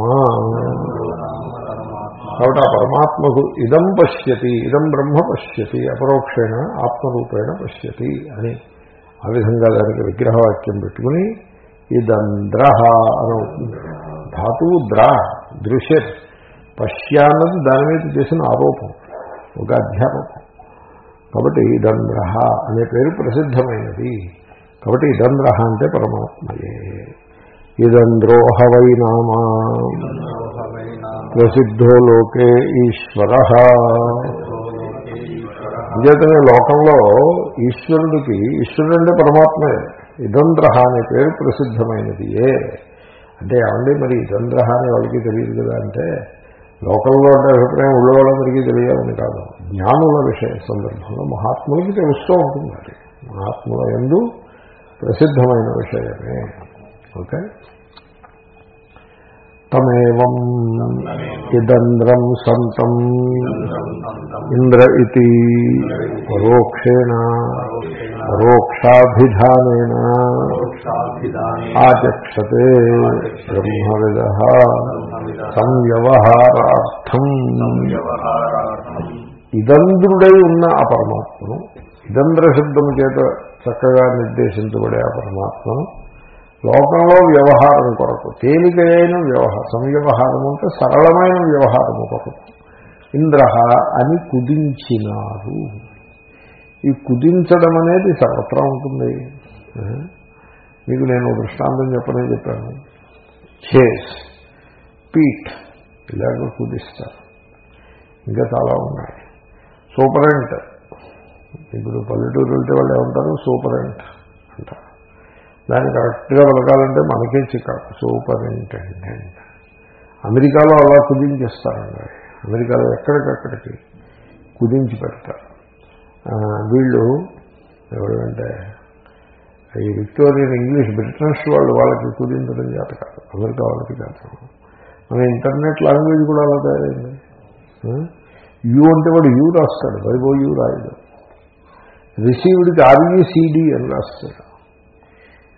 కాబట్టి ఆ పరమాత్మకు ఇదం పశ్యతి ఇదం బ్రహ్మ పశ్యతి అపరోక్షేణ ఆత్మరూపేణ పశ్యతి అని ఆ విధంగా దానికి విగ్రహవాక్యం పెట్టుకుని ఇదంద్రహ అని అవుతుంది ధాతువు ద్రా దృశ్య పశ్య అన్నది దాని మీద చేసిన ఆరోపం ఒక అధ్యాపకం. కాబట్టి ఇదంద్రహ అనే పేరు ప్రసిద్ధమైనది. కాబట్టి ఇదంద్రహ అంటే పరమాత్మయే. ఇదంద్రోహ వై నామా ప్రసిద్ధో లోకే ఈశ్వర. అంచేతనే లోకంలో ఈశ్వరుడికి ఈశ్వరుడు అంటే పరమాత్మే. ఇదంద్రహ అనే పేరు ప్రసిద్ధమైనది ఏ? అంటే ఏమండి మరి ఇదంద్ర అని వాళ్ళకి తెలియదు కదా అంటే లోకంలో అంటే అభిప్రాయం ఉళ్ళ వాళ్ళందరికీ తెలియాలని కాదు. జ్ఞానుల విషయ సందర్భంలో మహాత్ములకి తెలుస్తూ ఉంటుంది మహాత్ముల ఎందు ప్రసిద్ధమైన విషయమే. ఓకే? తమేవం ఇదంద్రం సంతం ఇంద్ర ఇది పరోక్షేణ పరోక్షాభిధానేన ఆచక్షతే బ్రహ్మవిద సంవ్యవహారార్థం ఇదంద్రుడై ఉన్న ఆ పరమాత్మను ఇదంద్ర శబ్దం చేత చక్కగా నిర్దేశించబడే ఆ పరమాత్మను లోకంలో వ్యవహారం కొరకు తేలికైన వ్యవహారం సంవ్యవహారం అంటే సరళమైన వ్యవహారము కొరకు. ఇంద్ర అని కుదించినారు. ఈ కుదించడం అనేది సర్వత్రా ఉంటుంది. మీకు నేను దృష్టాంతం చెప్పనే చెప్పాను. చేస్ పీట్ ఇలాగ కుదిస్తారు. ఇంకా చాలా ఉన్నాయి. సూపరెంట్. ఇప్పుడు పల్లెటూరు వెళ్తే వాళ్ళు ఏమంటారు? సూపరెంట్ అంటారు. దాన్ని కరెక్ట్గా వెలగాలంటే మనకే చికాకు. సూపరింటెండెంట్ అమెరికాలో అలా కుదించేస్తారండి. అమెరికాలో ఎక్కడికక్కడికి కుదించి పెడతారు. వీళ్ళు ఎవరంటే ఈ విక్టోరియన్ ఇంగ్లీష్ బ్రిటన్స్ వాళ్ళు వాళ్ళకి కుదించడం చేత కాదు. అమెరికా వాళ్ళకి కాదు. మన ఇంటర్నెట్ లాంగ్వేజ్ కూడా అలా తయారైంది. యూ అంటే వాడు యూ రాస్తాడు. వైభవ్ యూ రాయడు. రిసీవ్డ్కి ఆర్ఈసీడీ అని రాస్తాడు.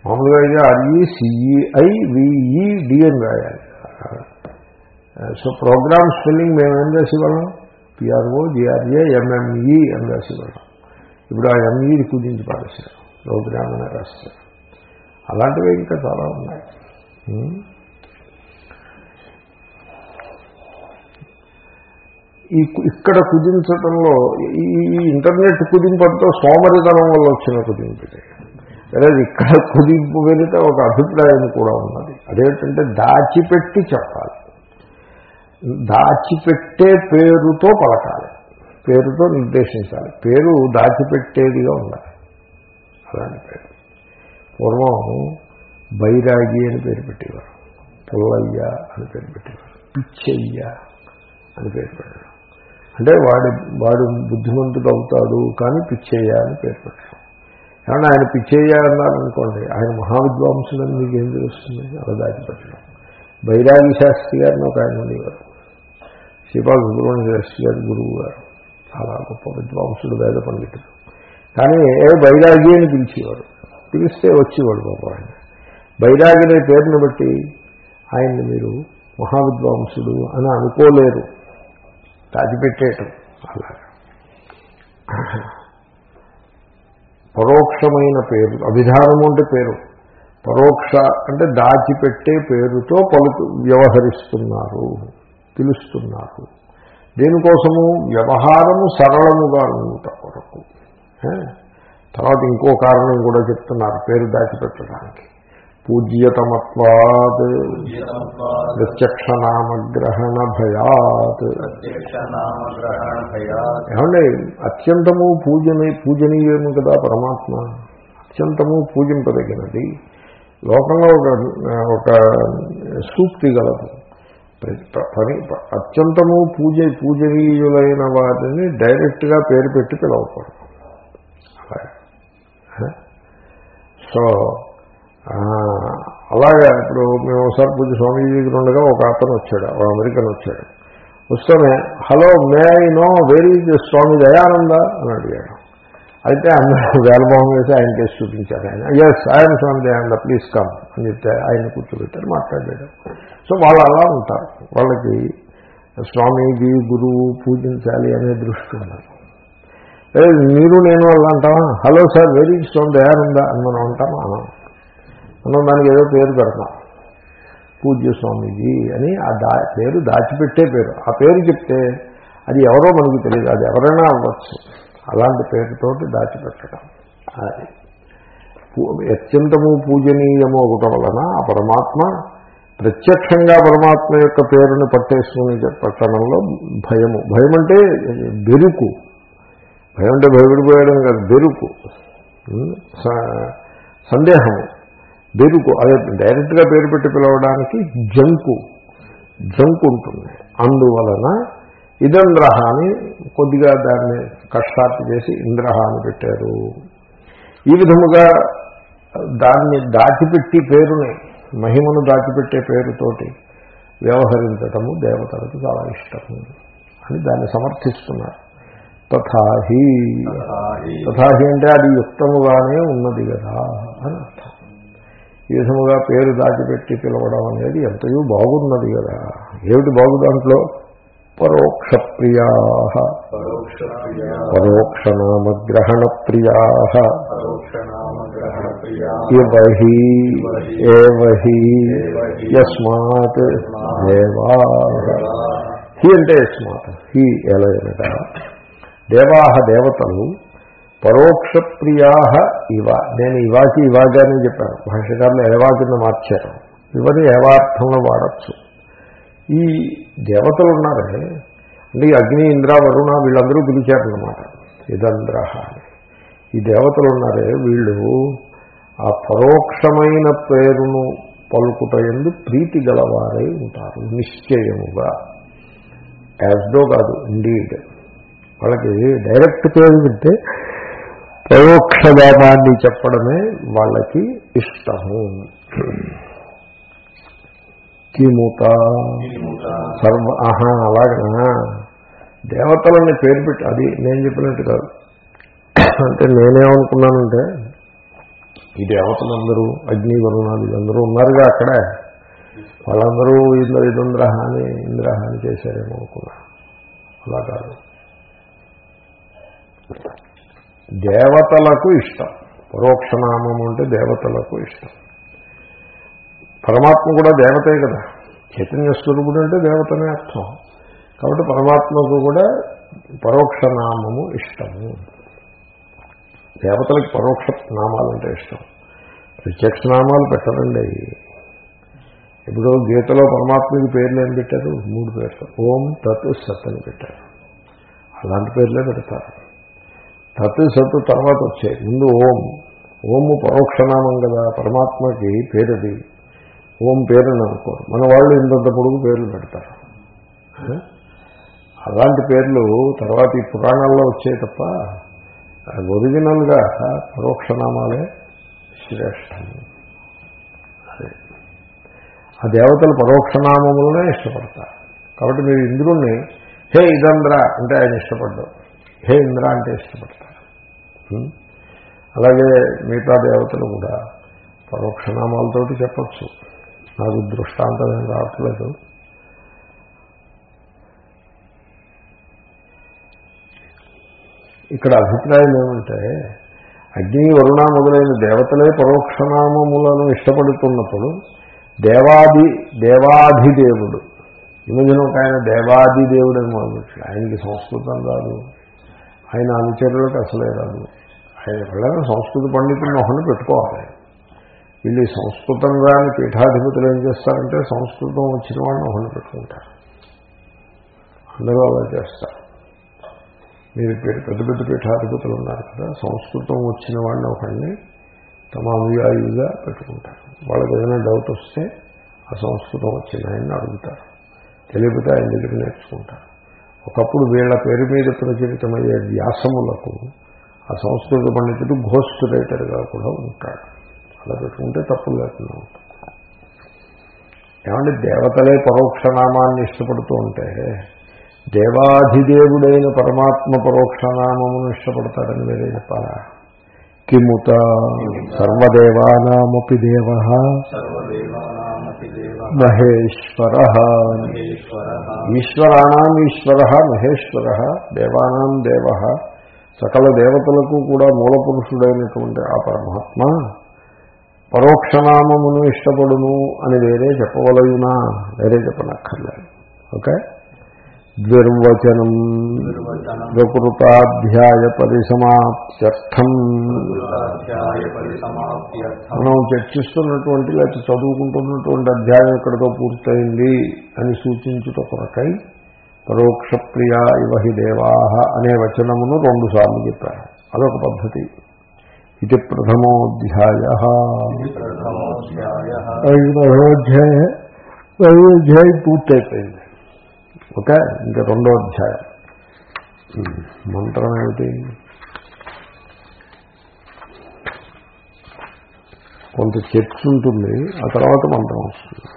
మామూలుగా అయితే ఆర్ఈ సిఈఐ విఈ డిఎన్ రాయాలి. సో ప్రోగ్రామ్ స్పెల్లింగ్ మేము ఏం చేసేవాళ్ళం పిఆర్ఓ జిఆర్ఏ ఎంఎంఈ అని రాసేవాళ్ళం. ఇప్పుడు ఆ ఎంఈని కుదించి పారేశారు. ప్రోగ్రామ్ అనే రాస్తారు అలాంటివి ఇంకా చాలా ఉన్నాయి. ఈ ఇక్కడ కుదించడంలో ఈ ఈ ఇంటర్నెట్ కుదింపడంతో సోమరితనం వల్ల వచ్చిన కుదింపు ఇది. ఇక్కడ కుదింపు వెళితే ఒక అభిప్రాయం కూడా ఉన్నది. అదేంటంటే దాచిపెట్టి చెప్పాలి. దాచిపెట్టే పేరుతో పలకాలి. పేరుతో నిర్దేశించాలి. పేరు దాచిపెట్టేదిగా ఉండాలి. అలాంటి పేరు. పూర్వం బైరాగి అని పేరు పెట్టేవారు. పుల్లయ్య అని పేరు పెట్టేవారు. పిచ్చయ్య అని పేరు పెట్టారు అంటే వాడి వాడు బుద్ధిమంతుడు అవుతాడు కానీ పిచ్చయ్య అని పేరు పెట్టారు ఏమన్నా ఆయన పిచ్చయ్య అన్నారనుకోండి ఆయన మహావిద్వాంసులని మీకు ఏం తెలుస్తుంది? అలా దాచిపెట్టడం. బైరాగి శాస్త్రి గారిని ఒక ఆయన ఉండేవారు. శ్రీపాద సుబ్రహ్మణ్య శాస్త్రి గారి గురువు గారు చాలా గొప్ప విద్వాంసుడు వేద పండితుడు. కానీ ఏ బైరాగి అని పిలిచేవాడు పిలిస్తే వచ్చేవాడు బాబు ఆయన. బైరాగి అనే పేరును బట్టి ఆయన్ని మీరు మహావిద్వాంసుడు అని అనుకోలేరు. దాచిపెట్టేయటం. అలాగా. పరోక్షమైన పేరు అభిధానము అంటే పేరు. పరోక్ష అంటే దాచిపెట్టే పేరుతో పలుకు వ్యవహరిస్తున్నారు పిలుస్తున్నారు. దేనికోసము? వ్యవహారము సరళముగా ఉంట కొరకు. తర్వాత ఇంకో కారణం కూడా చెప్తున్నారు పేరు దాచిపెట్టడానికి. పూజ్యతమత్వాత్ ప్రత్యక్షనామగ్రహణ భయాత్ ఏమండి అత్యంతము పూజని పూజనీయము కదా పరమాత్మ. అత్యంతము పూజింపదగినది. లోకంలో ఒక ఒక సూక్తి గలదు. పని అత్యంతము పూజ పూజనీయులైన వాటిని డైరెక్ట్గా పేరు పెట్టి పిలవకూడదు? సో అలాగే ఇప్పుడు మేము ఒకసారి పూజ స్వామీజీ దగ్గర ఉండగా ఒక అతను వచ్చాడు ఒక అమెరికన్ వచ్చాడు. వస్తూనే hello may I know very Swami Dayananda? అని అడిగాడు. అయితే అందరూ వేలభావం వేసి ఆయన కేసు చూపించారు ఆయన. ఎస్ ఆయన స్వామి దయానంద ప్లీజ్ కమ్ అని చెప్తే ఆయన కూర్చోబెట్టారు మాట్లాడాడు. సో వాళ్ళు అలా ఉంటారు. వాళ్ళకి స్వామీజీ గురువు పూజించాలి అనే దృష్టి ఉన్నారు మీరు నేను వాళ్ళు అంటామా hello sir very Swami Dayananda అని మనం అంటామా? అనం మనం దానికి ఏదో పేరు పెడతాం. పూజ్య స్వామీజీ అని ఆ దా పేరు దాచిపెట్టే పేరు. ఆ పేరు చెప్తే అది ఎవరో మనకి తెలియదు. అది ఎవరైనా అవ్వచ్చు. అలాంటి పేరుతోటి దాచిపెట్టడం. అది. అత్యంతము పూజనీయము ఒకటం వలన ఆ పరమాత్మ ప్రత్యక్షంగా పరమాత్మ యొక్క పేరుని పట్టేసుకుని పట్టడంలో భయము. భయం అంటే బెరుకు. భయం అంటే భయపడిపోయడం కాదు. బెరుకు. స- సందేహము. బెరుకు అదే డైరెక్ట్గా పేరు పెట్టి పిలవడానికి జంకు జంకు ఉంటుంది. అందువలన ఇదంద్రహ అని కొద్దిగా దాన్ని కష్టార్తి చేసి ఇంద్రహ అని పెట్టారు. ఈ విధముగా దాన్ని దాచిపెట్టి పేరుని మహిమను దాచిపెట్టే పేరుతోటి వ్యవహరించటము దేవతలకు చాలా ఇష్టము అని దాన్ని సమర్థిస్తున్నారు. తథాహి. తథాహి అంటే అది యుక్తముగానే ఉన్నది కదా అని అర్థం. ఈ విధముగా పేరు దాటిపెట్టి పిలవడం అనేది ఎంతయో బాగున్నది కదా. ఏమిటి బాగు దాంట్లో? పరోక్ష ప్రియా పరోక్ష పరోక్షనామగ్రహణ ప్రియా నామగ్రహణ ప్రియా ఇవహి ఏవహి యస్మాత్ దేవా. హి అంటే యస్మాత్ హి ఎలయనట దేవాహ దేవతలు పరోక్ష ప్రియా ఇవ. నేను ఇవాకి ఇవాగానే చెప్పాను. భాష్యకారులు ఏవా కింద మార్చారు. ఇవని ఏవార్థంలో వాడచ్చు. ఈ దేవతలు ఉన్నారే అంటే అగ్ని ఇంద్ర వరుణ వీళ్ళందరూ పిలిచారనమాట ఇదంద్ర ఈ దేవతలు ఉన్నారే వీళ్ళు ఆ పరోక్షమైన పేరును పలుకుట ఎందు ప్రీతి గలవారై ఉంటారు నిశ్చయముగా. యాజ్డో కాదు ఇండీడ్. వాళ్ళకి డైరెక్ట్ పేరు వింటే పరోక్ష దామాన్ని చెప్పడమే వాళ్ళకి ఇష్టము. కిముత. సర్వ ఆహా అలాగనా దేవతలని పేరు పెట్టి అది నేను చెప్పినట్టు కాదు. అంటే నేనేమనుకున్నానంటే ఈ దేవతలందరూ అగ్ని వరుణాలు వీళ్ళందరూ ఉన్నారుగా అక్కడే. వాళ్ళందరూ ఇంద్ర ఇదుంద్రహాని ఇంద్రహాని చేశారేమో అనుకున్నా. అలా కాదు. దేవతలకు ఇష్టం. పరోక్షనామం అంటే దేవతలకు ఇష్టం. పరమాత్మ కూడా దేవతే కదా. చైతన్య స్వరూపుడు అంటే దేవతనే అర్థం. కాబట్టి పరమాత్మకు కూడా పరోక్ష నామము ఇష్టము. దేవతలకు పరోక్ష నామాలంటే ఇష్టం. ప్రత్యక్ష నామాలు పెట్టరండి. ఇప్పుడు గీతలో పరమాత్మకి పేర్లు ఏం పెట్టారు? మూడు పేర్లు. ఓం తత్ సత్ అని పెట్టారు. అలాంటి పేర్లే పెడతారు. తత్ సత్తు తర్వాత వచ్చాయి. ముందు ఓం. ఓము పరోక్షనామం కదా పరమాత్మకి పేరుది. ఓం పేరుని అనుకోరు. మన వాళ్ళు ఇంతంత పొడుగు పేర్లు పెడతారు. అలాంటి పేర్లు తర్వాత ఈ పురాణాల్లో వచ్చాయి తప్ప ఒరిజినల్గా పరోక్షనామాలే శ్రేష్టం. అదే. ఆ దేవతలు పరోక్షనామములనే ఇష్టపడతారు. కాబట్టి మీరు ఇంద్రుణ్ణి హే ఇదంద్ర అంటే ఆయన ఇష్టపడ్డారు. హే ఇంద్ర అంటే ఇష్టపడతారు. అలాగే మిగతా దేవతలు కూడా పరోక్షనామాలతోటి చెప్పచ్చు. నాకు దృష్టాంతం ఏం రావట్లేదు. ఇక్కడ అభిప్రాయం ఏమంటే అగ్ని వరుణ మొదలైన దేవతలే పరోక్షనామములను ఇష్టపడుతున్నప్పుడు దేవాది దేవాధిదేవుడు. ఈ మధ్యన ఒక ఆయన దేవాది దేవుడు అని మొదలు ఆయనకి సంస్కృతం రాదు. ఆయన అనుచరులకు అసలే రాదు ఆయన ఎవరైనా సంస్కృత పండితులను ఒకరిని పెట్టుకోవాలి. వీళ్ళు సంస్కృతం రాని పీఠాధిపతులు ఏం చేస్తారంటే సంస్కృతం వచ్చిన వాళ్ళని ఒకరిని పెట్టుకుంటారు. అందరూ అలా చేస్తారు. మీరు పెద్ద పెద్ద పెద్ద పీఠాధిపతులు ఉన్నారు కదా సంస్కృతం వచ్చిన వాళ్ళని ఒకరిని తమ అనుయాయులుగా పెట్టుకుంటారు. వాళ్ళకి ఏదైనా డౌట్ వస్తే ఆ సంస్కృతం వచ్చిన ఆయన్ని అడుగుతారు. తెలియకపోతే ఆయన దగ్గర నేర్చుకుంటారు. ఒకప్పుడు వీళ్ళ పేరు మీద ప్రచురితమయ్యే వ్యాసములకు ఆ సంస్కృత పండితుడు ఘోస్ట్ రైటర్గా కూడా ఉంటాడు. అలా పెట్టుకుంటే తప్పులు లేకుండా ఉంటుంది ఏమంటే దేవతలే పరోక్షనామాన్ని ఇష్టపడుతూ ఉంటే దేవాధిదేవుడైన పరమాత్మ పరోక్షనామమును ఇష్టపడతాడని వేరే చెప్పాలా? కిముత సర్వదేవానామపి దేవ. సర్వదేవానామపి దేవ మహేశ్వర. ఈశ్వరాణం ఈశ్వర మహేశ్వర దేవానాం దేవ. సకల దేవతలకు కూడా మూలపురుషుడైనటువంటి ఆ పరమాత్మ పరోక్షనామమును ఇష్టపడును అని వేరే చెప్పవలయునా? వేరే చెప్పనక్కర్లేదు. ఓకే? ద్విర్వచనం ప్రకృతాధ్యాయ పరిసమాప్త్యర్థం మనం చర్చిస్తున్నటువంటి లేకపోతే చదువుకుంటున్నటువంటి అధ్యాయం ఇక్కడితో పూర్తయింది అని సూచించుట కొరకై పరోక్ష ప్రియా ఇవ హి దేవాహ అనే వచనమును రెండు సార్లు చెప్పారు. అదొక పద్ధతి. ఇది ప్రథమోధ్యాయ. ఐదోధ్యాయ ఐదోధ్యాయం పూర్తయిపోయింది. ఓకే? ఇంకా రెండో అధ్యాయం. మంత్రం ఏమిటి? కొంత చర్చ ఉంటుంది ఆ తర్వాత మంత్రం వస్తుంది.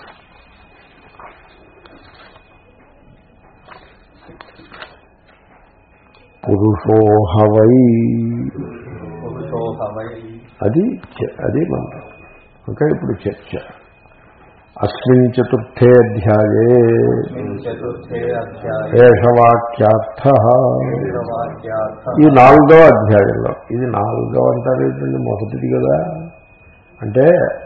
పురుషోహవై అది అది మంత్రం. ఓకే? ఇప్పుడు చర్చ. అస్మిన్ చతుర్థే అధ్యాయే. ఏషవాక్యార్థ. ఈ నాలుగవ అధ్యాయంలో ఇది నాలుగవ అంటారు ఏంటండి మొదటిది కదా. అంటే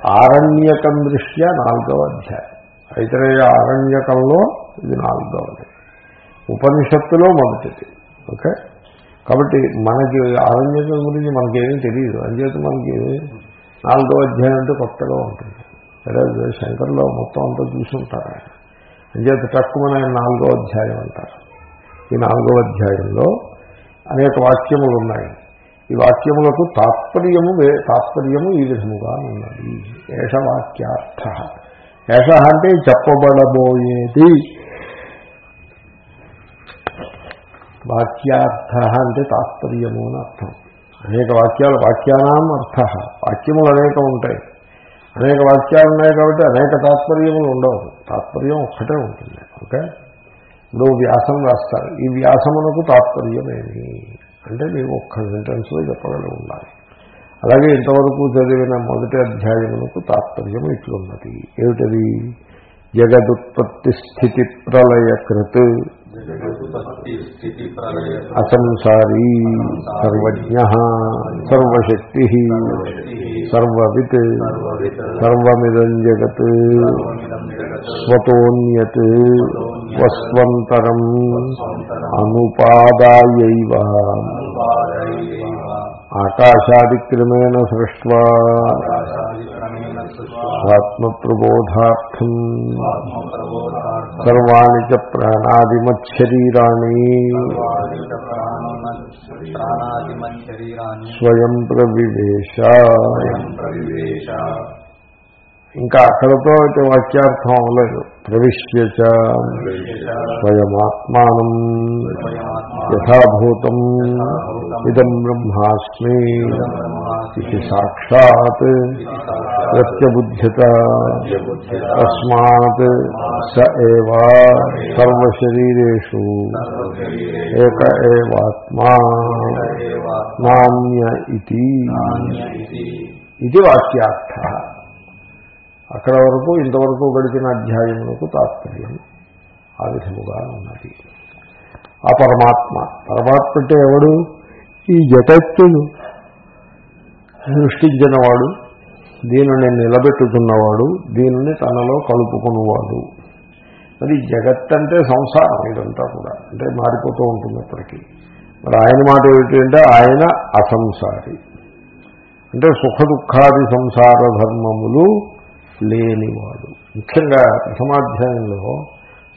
ఆరణ్యకం దృష్ట్యా నాలుగవ అధ్యాయం. అయితే ఆరణ్యకంలో ఇది నాలుగవది. ఉపనిషత్తులో మొదటిది. ఓకే? కాబట్టి మనకి ఆరణ్యకం గురించి మనకేమీ తెలియదు అంచేత మనకి నాలుగవ అధ్యాయం అంటే కొత్తగా ఉంటుంది. అదే శంకర్లో మొత్తం అంతా చూసుంటారు ఆయన అంచేత తక్కువ ఆయన నాలుగో అధ్యాయం అంటారు. ఈ నాలుగో అధ్యాయంలో అనేక వాక్యములు ఉన్నాయి. ఈ వాక్యములకు తాత్పర్యము తాత్పర్యము ఈ విధముగా ఉన్నది. ఏషవాక్యార్థ ఏష అంటే చెప్పబడబోయేది. వాక్యార్థ అంటే తాత్పర్యము అని అర్థం. అనేక వాక్యాలు వాక్యానాం అర్థ. వాక్యములు అనేకం ఉంటాయి. అనేక వాక్యాలు ఉన్నాయి కాబట్టి అనేక తాత్పర్యములు ఉండవు. తాత్పర్యం ఒక్కటే ఉంటుంది. ఓకే? ఇప్పుడు వ్యాసం రాస్తారు. ఈ వ్యాసమునకు తాత్పర్యమేమి? అంటే మీకు ఒక్క సెంటెన్స్లో చెప్పగలి ఉండాలి. అలాగే ఇంతవరకు చదివిన మొదటి అధ్యాయమునకు తాత్పర్యం ఇట్లున్నది. ఏమిటది? జగదుత్పత్తి స్థితి ప్రళయకృత్ అసంసారీ సర్వజ్ఞ సర్వశక్తి సర్వవిత్ సర్వమిదం జగత్ స్వతోన్యత్ వస్వంతరం అనుపాదాయైవ ఆకాశాదిక్రమేణ సృష్ట్వా ఆత్మప్రబోధార్థం. సర్వాణి చ ప్రాణాదిమచ్చరీరాణి. స్వయం ప్రవివేశ. ఇంకా అక్కడతో అయితే వాక్యార్థం అవ్వలేదు ప్రవిశ్య స్వయమాత్మానం యథాభూతం ఇదం బ్రహ్మాస్మి ఇది సాక్షాత్ ప్రత్యబుద్ధ్యత తస్మాత్ స ఏవ సర్వశరీరేషు ఏక ఏవాత్మా నాణ్య ఇది ఇది వాక్యార్థ. అక్కడ వరకు ఇంతవరకు గడిచిన అధ్యాయములకు తాత్పర్యం ఆ విధముగా ఉన్నది. ఆ పరమాత్మ పరమాత్మ అంటే ఎవడు? ఈ జగత్తును సృష్టించినవాడు దీనిని నిలబెట్టుతున్నవాడు దీనిని తనలో కలుపుకున్నవాడు. మరి జగత్ అంటే సంసారం ఇదంతా కూడా అంటే మారిపోతూ ఉంటుంది అప్పటికీ. మరి ఆయన మాట ఏమిటంటే ఆయన అసంసారి. అంటే సుఖ దుఃఖాది సంసార ధర్మములు లేనివాడు. ముఖ్యంగా ప్రథమాధ్యాయంలో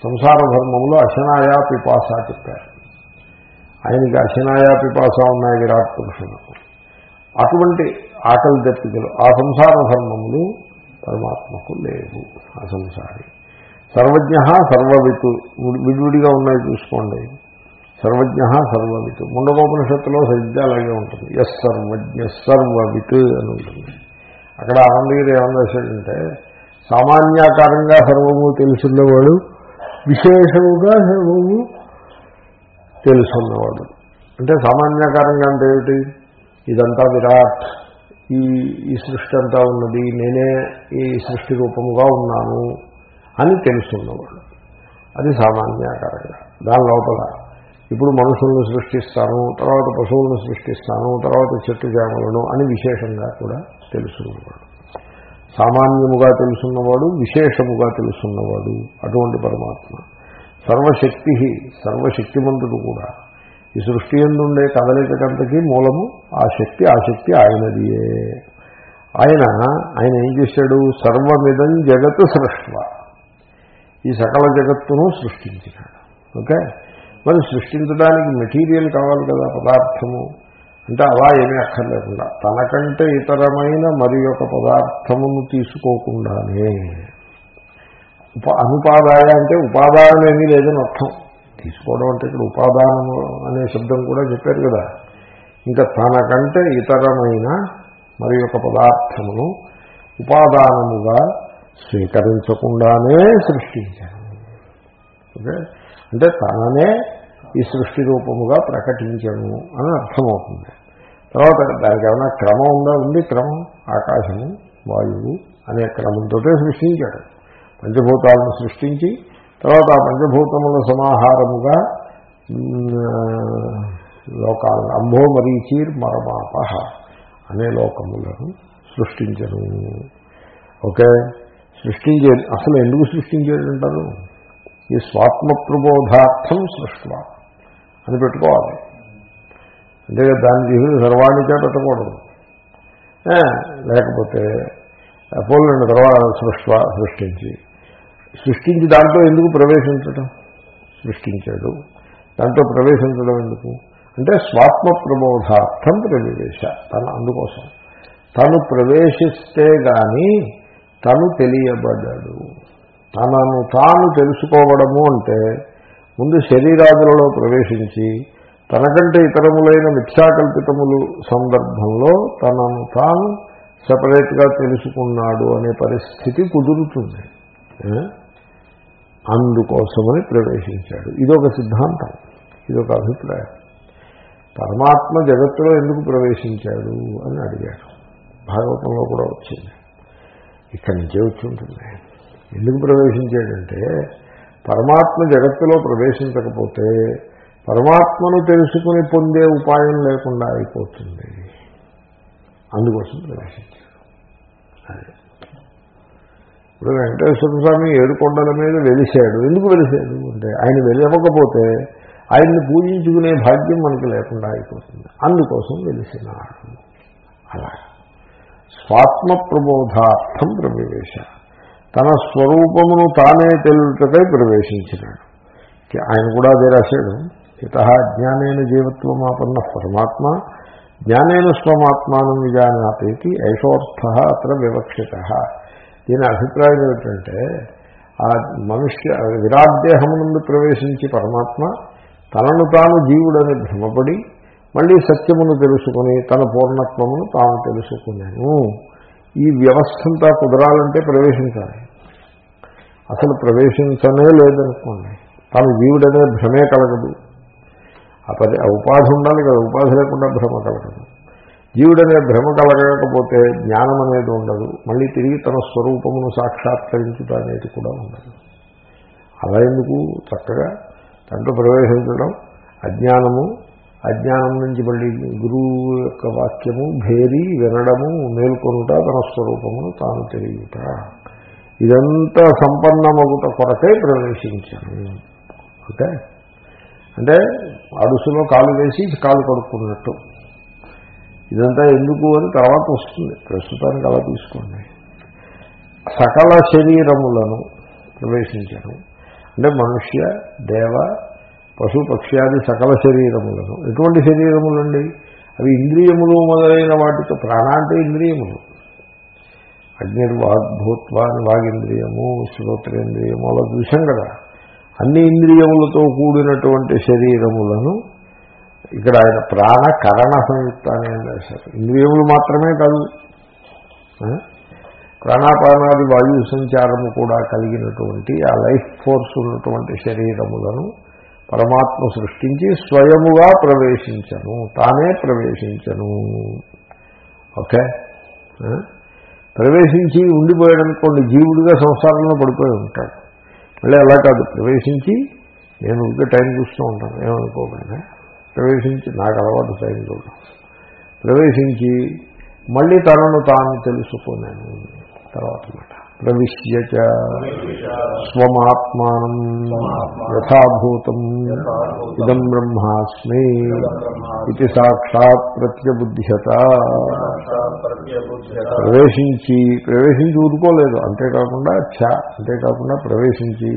సంసార ధర్మంలో అశనాయా పిపాస చెప్పారు. ఆయనకి అశనాయా పిపాస ఉన్నాయి విరాట్ పురుషుడు అటువంటి ఆకలి దప్పికలు ఆ సంసార ధర్మములు పరమాత్మకు లేవు ఆ సంసారి. సర్వజ్ఞ సర్వవితు విడివిడిగా ఉన్నాయి చూసుకోండి. సర్వజ్ఞ సర్వవితు. ముండకోపనిషత్తులో సరిగ్గా అలాగే ఉంటుంది. ఎస్ సర్వజ్ఞ సర్వవిత్ అని ఉంటుంది. అక్కడ ఆనందగిరి ఏమని రాశాడంటే సామాన్యాకారంగా సర్వము తెలుసున్నవాడు విశేషముగా సర్వము తెలుసున్నవాడు. అంటే సామాన్యాకారంగా అంటే ఏమిటి? ఇదంతా విరాట్ ఈ ఈ సృష్టి అంతా ఉన్నది నేనే ఈ సృష్టి రూపముగా ఉన్నాను అని తెలుసున్నవాడు. అది సామాన్యాకారంగా దాని లోపల ఇప్పుడు మనుషులను సృష్టిస్తాను తర్వాత పశువులను సృష్టిస్తాను తర్వాత చెట్టు చేమలను అని విశేషంగా కూడా తెలుసున్నవాడు సామాన్యముగా తెలుసున్నవాడు విశేషముగా తెలుసున్నవాడు అటువంటి పరమాత్మ. సర్వశక్తి సర్వశక్తిమంతుడు కూడా ఈ సృష్టి ఎందుండే కదలికంతకి మూలము ఆ శక్తి ఆ శక్తి ఆయనదియే ఆయన ఆయన ఏం చేశాడు? సర్వమిదం జగత్ సృష్వ ఈ సకల జగత్తును సృష్టించినాడు. ఓకే? మరి సృష్టించడానికి మెటీరియల్ కావాలి కదా పదార్థము. అంటే అలా ఏమీ అక్కర్లేకుండా. తనకంటే ఇతరమైన మరి యొక్క పదార్థమును తీసుకోకుండానే. ఉప అనుపాదాయ అంటే ఉపాదానం ఏమీ లేదని అర్థం. తీసుకోవడం అంటే ఇక్కడ ఉపాదానము అనే శబ్దం కూడా చెప్పారు కదా. ఇంకా తనకంటే ఇతరమైన మరి ఒక పదార్థమును ఉపాదానముగా స్వీకరించకుండానే సృష్టించాను ఓకే? అంటే తననే ఈ సృష్టి రూపముగా ప్రకటించను అని అర్థమవుతుంది. తర్వాత దానికి ఏమైనా క్రమం ఉందా? ఉంది క్రమం. ఆకాశము వాయువు అనే క్రమంతో సృష్టించాడు. పంచభూతాలను సృష్టించి తర్వాత ఆ పంచభూతముల సమాహారముగా లోకాలను అంబో మరీచీర్ మరమాప అనే లోకములను సృష్టించను. ఓకే? సృష్టించే అసలు ఎందుకు సృష్టించేదంటారు ఈ స్వాత్మ ప్రబోధార్థం సృష్టి. అని పెట్టుకోవాలి. అంటే దాని తీసుకుని సర్వాణిగా పెట్టకూడదు. లేకపోతే పోలండి తర్వాత సృష్ట సృష్టించి. సృష్టించి దాంట్లో ఎందుకు ప్రవేశించడం సృష్టించాడు. దాంట్లో ప్రవేశించడం ఎందుకు? అంటే స్వాత్మ ప్రబోధార్థం ప్రవేశ తన అందుకోసం. తను ప్రవేశిస్తే గాని తను తెలియబడ్డాడు తనను తాను తెలుసుకోవడము అంటే ముందు శరీరాదులలో ప్రవేశించి తనకంటే ఇతరములైన మిథ్యాకల్పితములు సందర్భంలో తనను తాను సపరేట్గా తెలుసుకున్నాడు అనే పరిస్థితి కుదురుతుంది. అందుకోసమని ప్రవేశించాడు. ఇదొక సిద్ధాంతం. ఇదొక అభిప్రాయం. పరమాత్మ జగత్తులో ఎందుకు ప్రవేశించాడు అని అడిగాడు. భాగవతంలో కూడా వచ్చింది. ఇక్కడి నుంచే వచ్చి ఉంటుంది. ఎందుకు ప్రవేశించాడంటే పరమాత్మ జగత్తులో ప్రవేశించకపోతే పరమాత్మను తెలుసుకుని పొందే ఉపాయం లేకుండా అయిపోతుంది. అందుకోసం ప్రవేశించాడు. ఇప్పుడు వెంకటేశ్వర స్వామి ఏడుకొండల మీద వెలిశాడు. ఎందుకు వెలిశాడు? అంటే ఆయన వెళ్ళవకపోతే ఆయన్ని పూజించుకునే భాగ్యం మనకు లేకుండా అయిపోతుంది. అందుకోసం వెలిసినాడు. అలా. స్వాత్మ ప్రబోధార్థం ప్రవేశ తన స్వరూపమును తానే తెలుటకై ప్రవేశించినాడు. ఆయన కూడా అదే రాశాడు. ఇత జ్ఞానేన జీవత్వమాపన్న పరమాత్మ జ్ఞానైన స్వమాత్మానం విజానాతేతి ఐషోర్థ అత్ర వివక్షిత. దీని అభిప్రాయం ఏమిటంటే ఆ మనుష్య విరాట్ దేహమునందు ప్రవేశించి పరమాత్మ తనను తాను జీవుడని భ్రమపడి మళ్ళీ సత్యమును తెలుసుకుని తన పూర్ణత్వమును తాను తెలుసుకున్నాను ఈ వ్యవస్థంతా కుదరాలంటే ప్రవేశించాలి. అసలు ప్రవేశించనే లేదనుకోండి. తాను జీవుడనే భ్రమే కలగదు. ఆ ఉపాధి ఉండాలి కదా ఉపాధి లేకుండా భ్రమ కలగదు. జీవుడనే భ్రమ కలగకపోతే జ్ఞానం అనేది ఉండదు. మళ్ళీ తిరిగి తన స్వరూపమును సాక్షాత్కరించుట అనేది కూడా ఉండదు. అలా ఎందుకు? చక్కగా దాంట్లో ప్రవేశించడం అజ్ఞానము అజ్ఞానం నుంచి మళ్ళీ గురువు యొక్క వాక్యము భేరి వినడము మేల్కొనుట తన స్వరూపమును తాను తెలియట. ఇదంతా సంపన్నమగుట కొరకై ప్రవేశించాను. ఓకే? అంటే అడుసులో కాలు వేసి కాలు కడుక్కున్నట్టు. ఇదంతా ఎందుకు అని తర్వాత వస్తుంది. ప్రస్తుతానికి అలా తీసుకోండి. సకల శరీరములను ప్రవేశించడం అంటే మనుష్య దేవ పశు పక్ష్యాది సకల శరీరములను. ఎటువంటి శరీరములండి? అవి ఇంద్రియములు మొదలైన వాటితో ప్రాణ అంటే ఇంద్రియములు. అగ్నిర్వాగ్భూత్వ వాగింద్రియము శ్రోత్రేంద్రియము అలా చూసాం కదా. అన్ని ఇంద్రియములతో కూడినటువంటి శరీరములను ఇక్కడ ఆయన ప్రాణ కరణ సంయుక్తాన్ని అని రాశారు? ఇంద్రియములు మాత్రమే కాదు. ప్రాణాపానాది వాయు సంచారము కూడా కలిగినటువంటి ఆ లైఫ్ ఫోర్స్ ఉన్నటువంటి శరీరములను పరమాత్మ సృష్టించి స్వయముగా ప్రవేశించను తానే ప్రవేశించను. ఓకే? ప్రవేశించి ఉండిపోయాడనుకోండి జీవుడిగా సంసారంలో పడిపోయి ఉంటాడు. మళ్ళీ అలా కాదు ప్రవేశించి నేను ఇంకా టైం చూస్తూ ఉంటాను ఏమనుకోకుండా. ప్రవేశించి నాకు అలవాటు టైం చూడడం ప్రవేశించి మళ్ళీ తనను తాను తెలుసుకున్నాను తర్వాత మాట. ప్రవిశ్య స్వమాత్మానం యథాభూతం ఇదం బ్రహ్మాస్మి ఇది సాక్షాత్ ప్రత్యబుద్ధ్యత. ప్రవేశించి ప్రవేశించి ఊరుకోలేదు అంతేకాకుండా ఛ అంతేకాకుండా ప్రవేశించి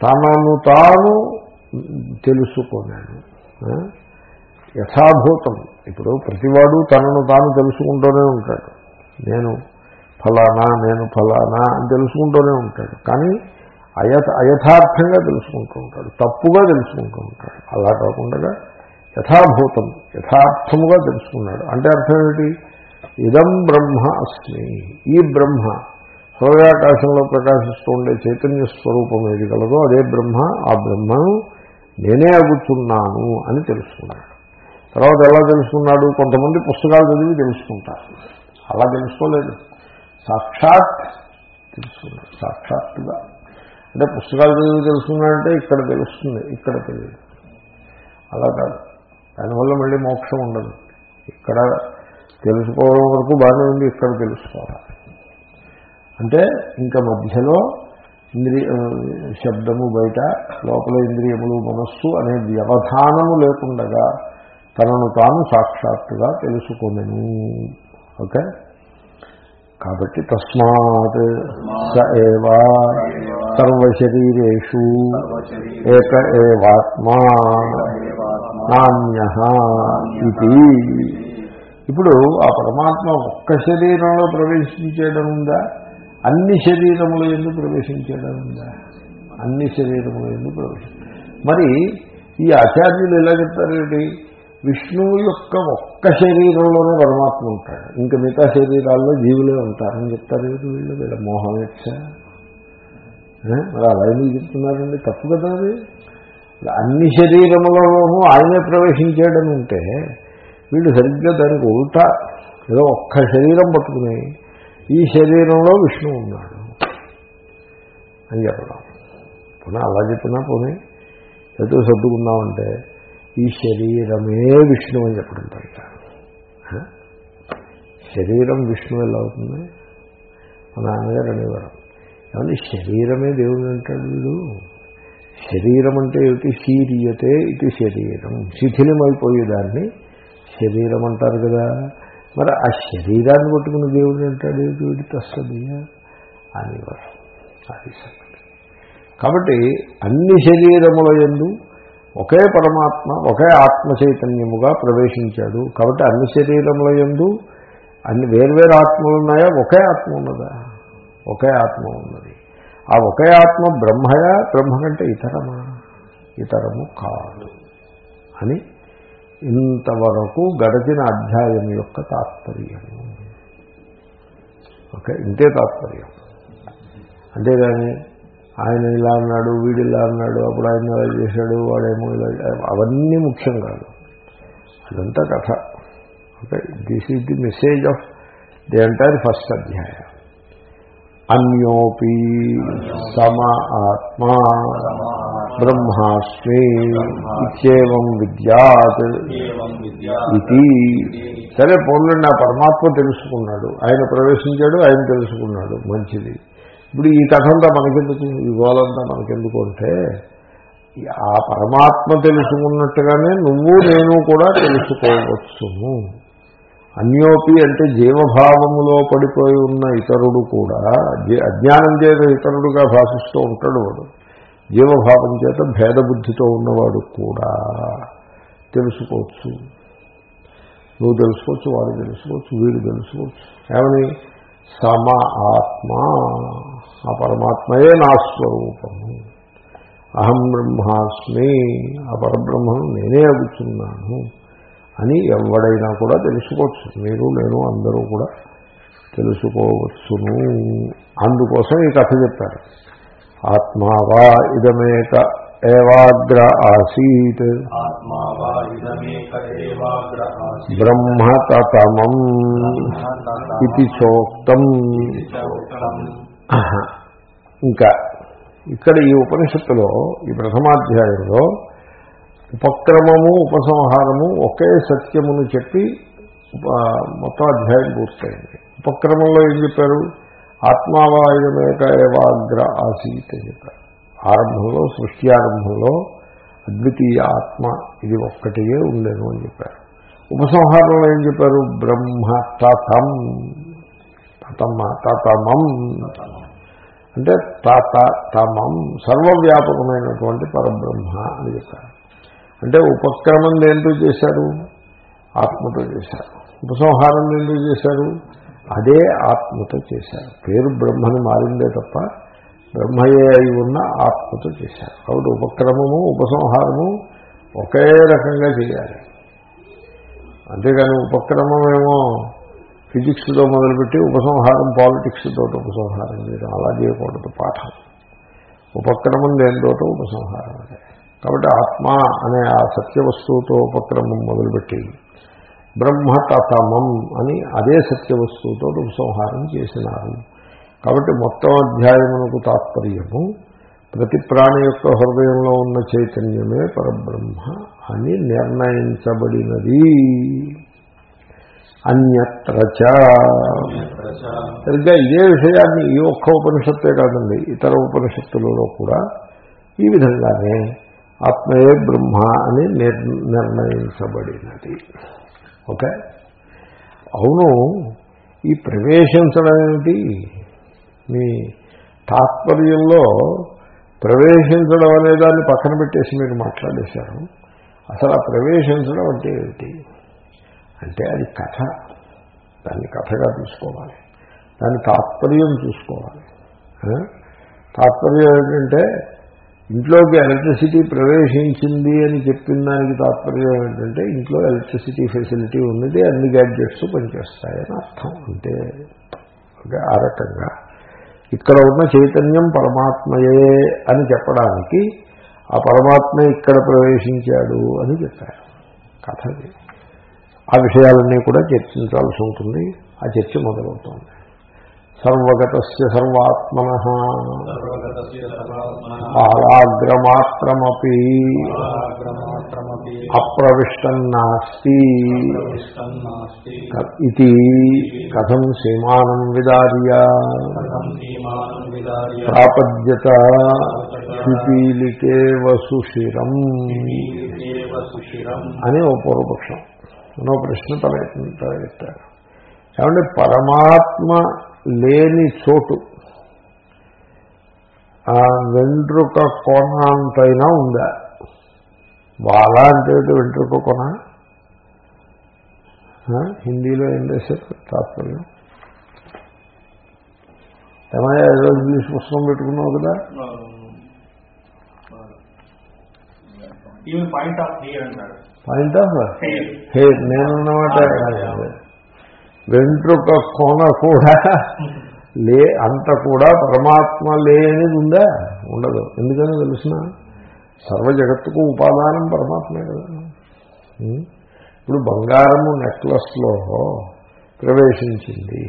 తనను తాను తెలుసుకున్నాను. యథాభూతం. ఇప్పుడు ప్రతివాడు తనను తాను తెలుసుకుంటూనే ఉంటాడు. నేను ఫలానా నేను ఫలానా అని తెలుసుకుంటూనే ఉంటాడు. కానీ అయథ అయథార్థంగా తెలుసుకుంటూ ఉంటాడు. తప్పుగా తెలుసుకుంటూ ఉంటాడు. అలా కాకుండా యథాభూతం యథార్థముగా తెలుసుకున్నాడు. అంటే అర్థం ఏమిటి? ఇదం బ్రహ్మ అస్మి. ఈ బ్రహ్మ హృదయాకాశంలో ప్రకాశిస్తూ ఉండే చైతన్య స్వరూపం ఏది కలదో అదే బ్రహ్మ. ఆ బ్రహ్మను నేనే అగుతున్నాను అని తెలుసుకున్నాడు. తర్వాత ఎలా తెలుసుకున్నాడు? కొంతమంది పుస్తకాలు చదివి తెలుసుకుంటారు. అలా తెలుసుకోలేదు. సాక్షాత్ తెలుసుకున్నాడు. సాక్షాత్తుగా. అంటే పుస్తకాలు చదివి తెలుసుకున్నాడంటే ఇక్కడ తెలుస్తుంది ఇక్కడ తెలియదు. అలా కాదు. దానివల్ల మళ్ళీ మోక్షం ఉండదు. ఇక్కడ తెలుసుకోవడం వరకు బాగానే ఉంది ఇక్కడ తెలుసుకోవాలి. అంటే ఇంకా మధ్యలో ఇంద్రియ శబ్దము బయట లోపల ఇంద్రియములు మనస్సు అనే వ్యవధానము లేకుండగా తనను తాను సాక్షాత్తుగా తెలుసుకునేను. ఓకే? కాబట్టి తస్మాత్ స ఏవా సర్వశరీరేషు ఏక ఏవాత్మా నాణ్య ఇది. ఇప్పుడు ఆ పరమాత్మ ఒక్క శరీరంలో ప్రవేశించేయడం ఉందా? అన్ని శరీరముల ఎందుకు ప్రవేశించేయడం ఉందా? అన్ని శరీరముల ఎందుకు ప్రవేశించ మరి ఈ ఆచార్యులు ఎలా చెప్తారేంటి విష్ణువు యొక్క ఒక్క శరీరంలోనే పరమాత్మ ఉంటాడు. ఇంకా మిగతా శరీరాల్లో జీవులే ఉంటారని చెప్తారు వీళ్ళు. వీళ్ళ మోహం యక్ష మరి అలా ఎందుకు చెప్తున్నారండి? తప్పు కదా అది. అన్ని శరీరములలోనూ ఆయనే ప్రవేశించాడని ఉంటే వీళ్ళు సరిగ్గా దానికి ఉల్టా ఏదో ఒక్క శరీరం పట్టుకుని ఈ శరీరంలో విష్ణువు ఉన్నాడు అని చెప్పడం. పోనీ అలా చెప్పినా పోనీ. ఎదురు సర్దుకుందామంటే ఈ శరీరమే విష్ణు అని చెప్పడం శరీరం విష్ణువు ఎలా అవుతుంది? మా నాన్నగారు అనేవారు. ఏమన్నా శరీరమే దేవుడు అంటాడు వీడు? శరీరం అంటే ఏమిటి? శీరియతే ఇది శరీరం. శిథిలమైపోయేదాన్ని శరీరం అంటారు కదా. మరి ఆ శరీరాన్ని పట్టుకున్న దేవుడు అంటాడు ఏమిటి వీడి తస్తుంది అనేవారు. అది కాబట్టి అన్ని శరీరముల ఎందు ఒకే పరమాత్మ ఒకే ఆత్మ చైతన్యముగా ప్రవేశించాడు. కాబట్టి అన్ని శరీరముల ఎందు అన్ని వేర్వేరు ఆత్మలు ఉన్నాయా? ఒకే ఆత్మ ఉన్నదా? ఒకే ఆత్మ ఉన్నది. ఆ ఒకే ఆత్మ బ్రహ్మయా? బ్రహ్మ కంటే ఇతరమా? ఇతరము కాదు అని ఇంతవరకు గడిచిన అధ్యాయం యొక్క తాత్పర్యము. ఓకే ఇంతే తాత్పర్యం. అంతేగాని ఆయన ఇలా అన్నాడు వీడు ఇలా అన్నాడు అప్పుడు ఆయన ఇలా చేశాడు వాడేమో ఇలా అవన్నీ ముఖ్యం కాదు. అదంతా కథ. Okay this is the message of the entire first అధ్యాయ. అన్యోపి సమ ఆత్మా బ్రహ్మాస్మి ఇచ్చేవం విద్యాత్ విద్యా ఇది సరే పోన్లండి ఆ పరమాత్మ తెలుసుకున్నాడు. ఆయన ప్రవేశించాడు ఆయన తెలుసుకున్నాడు. మంచిది. ఇప్పుడు ఈ కథ అంతా మనకెందుకు? ఈ గోలంతా మనకెందుకు అంటే ఆ పరమాత్మ తెలుసుకున్నట్టుగానే నువ్వు నేను కూడా తెలుసుకోవచ్చును. అన్యోపి అంటే జీవభావములో పడిపోయి ఉన్న ఇతరుడు కూడా జీ- అజ్ఞానం చేత ఇతరుడుగా భాషిస్తూ ఉంటాడు వాడు. జీవభావం చేత భేదబుద్ధితో ఉన్నవాడు కూడా తెలుసుకోవచ్చు. నువ్వు తెలుసుకోవచ్చు వాడు తెలుసుకోవచ్చు వీడు తెలుసుకోవచ్చు. ఏమని? సమ ఆత్మ. ఆ పరమాత్మయే నా స్వరూపము అహం బ్రహ్మాస్మి ఆ పరబ్రహ్మను నేనే అగుతున్నాను అని ఎవడైనా కూడా తెలుసుకోవచ్చు. మీరు నేను అందరూ కూడా తెలుసుకోవచ్చును. అందుకోసం ఈ కథ చెప్పారు. ఆత్మావా ఇదమేక ఏవాగ్ర ఆసీత్. బ్రహ్మతమం ఇది చోక్తం. ఇంకా ఇక్కడ ఈ ఉపనిషత్తులో ఈ ప్రథమాధ్యాయంలో ఉపక్రమము ఉపసంహారము ఒకే సత్యమును చెప్పి ఉప- మొత్తం అధ్యాయం పూర్తయింది. ఉపక్రమంలో ఏం చెప్పారు? ఆత్మావాయుమేక ఏవాగ్ర ఆసీత్ అని చెప్పారు. ఆరంభంలో సృష్టి ఆరంభంలో అద్వితీయ ఆత్మ ఇది ఒక్కటియే ఉండేను అని చెప్పారు. ఉపసంహారంలో ఏం చెప్పారు? బ్రహ్మ తథం తమ తతమం. అంటే తాత తమం సర్వవ్యాపకమైనటువంటి పరబ్రహ్మ అని చెప్పారు. అంటే ఉపక్రమం దేంతో చేశారు? ఆత్మతో చేశారు. ఉపసంహారం ఎందుకు చేశారు? అదే ఆత్మతో చేశారు. పేరు బ్రహ్మని మారిందే తప్ప బ్రహ్మయే అయి ఉన్న ఆత్మతో చేశారు. కాబట్టి ఉపక్రమము ఉపసంహారము ఒకే రకంగా చేయాలి. అంతేగాని ఉపక్రమమేమో ఫిజిక్స్తో మొదలుపెట్టి ఉపసంహారం పాలిటిక్స్ తోటి ఉపసంహారం మీరు అలా చేయకూడదు పాఠం. ఉపక్రమం దేనితోటో ఉపసంహారం అదే. కాబట్టి ఆత్మ అనే ఆ సత్యవస్తువుతో ఉపక్రమం మొదలుపెట్టి బ్రహ్మతతమం అని అదే సత్యవస్తువుతో ఉపసంహారం చేసినారు. కాబట్టి మొత్తం అధ్యాయమునకు తాత్పర్యము ప్రతి ప్రాణి యొక్క హృదయంలో ఉన్న చైతన్యమే పరబ్రహ్మ అని నిర్ణయించబడినది. అన్యత్ర సరిగ్గా ఇదే విషయాన్ని ఈ ఒక్క ఉపనిషత్తే కాదండి ఇతర ఉపనిషత్తులలో కూడా ఈ విధంగానే ఆత్మయే బ్రహ్మ అని నిర్ణయించబడినది. ఓకే? అవును ఈ ప్రవేశించడం ఏమిటి? మీ తాత్పర్యంలో ప్రవేశించడం అనే దాన్ని పక్కన పెట్టేసి మీరు మాట్లాడేశారు. అసలు ఆ ప్రవేశించడం అంటే ఏమిటి? అంటే అది కథ. దాన్ని కథగా తీసుకోవాలి దాని తాత్పర్యం చూసుకోవాలి. తాత్పర్యం ఏంటంటే ఇంట్లోకి ఎలక్ట్రిసిటీ ప్రవేశించింది అని చెప్పిన దానికి తాత్పర్యం ఏంటంటే ఇంట్లో ఎలక్ట్రిసిటీ ఫెసిలిటీ ఉన్నది అన్ని గ్యాడ్జెట్స్ పనిచేస్తాయని అర్థం. అంటే ఆ రకంగా. ఇక్కడ ఉన్న చైతన్యం పరమాత్మయే అని చెప్పడానికి ఆ పరమాత్మ ఇక్కడ ప్రవేశించాడు అని చెప్పారు. కథది ఆ విషయాలన్నీ కూడా చర్చించాల్సి ఉంటుంది. ఆ చర్చ మొదలవుతుంది. సర్వగత సర్వాత్మన. ఆగ్రమాత్రమపి అప్రవిష్టన్నాస్తి. ప్రవిష్టం నాస్తి ఇది కథం సీమానం విదార్య. ప్రాపద్యత పిపీలికేవ సుశిరం. ఏవ సుశిరం. అని ఓ పూర్వపక్షం. అని ప్రశ్న తలెత్తారు ఏమంటే పరమాత్మ లేని చోటు. ఆ వెంట్రుక కొన అంతైనా ఉందా? వాళ్ళ అంటే ఏంటి వెంట్రుక కొన? హిందీలో ఏం చేశారు? తాత్పర్యం. ఏమయ్యా ఏదో ఇంగ్లీష్ పుస్తకం పెట్టుకున్నావు కదా? పాయింట్ ఆఫ్ హియర్ అంటారు. పాయింట్ ఆఫ్ హే నేనున్నమాట వెంట్రుక కొన కూడా లే అంత కూడా పరమాత్మ లేనిది ఉందా? ఉండదు. ఎందుకని తెలుసిన? సర్వ జగత్తుకు ఉపాదానం పరమాత్మే కదా? ఇప్పుడు బంగారము నెక్లెస్లో ప్రవేశించింది.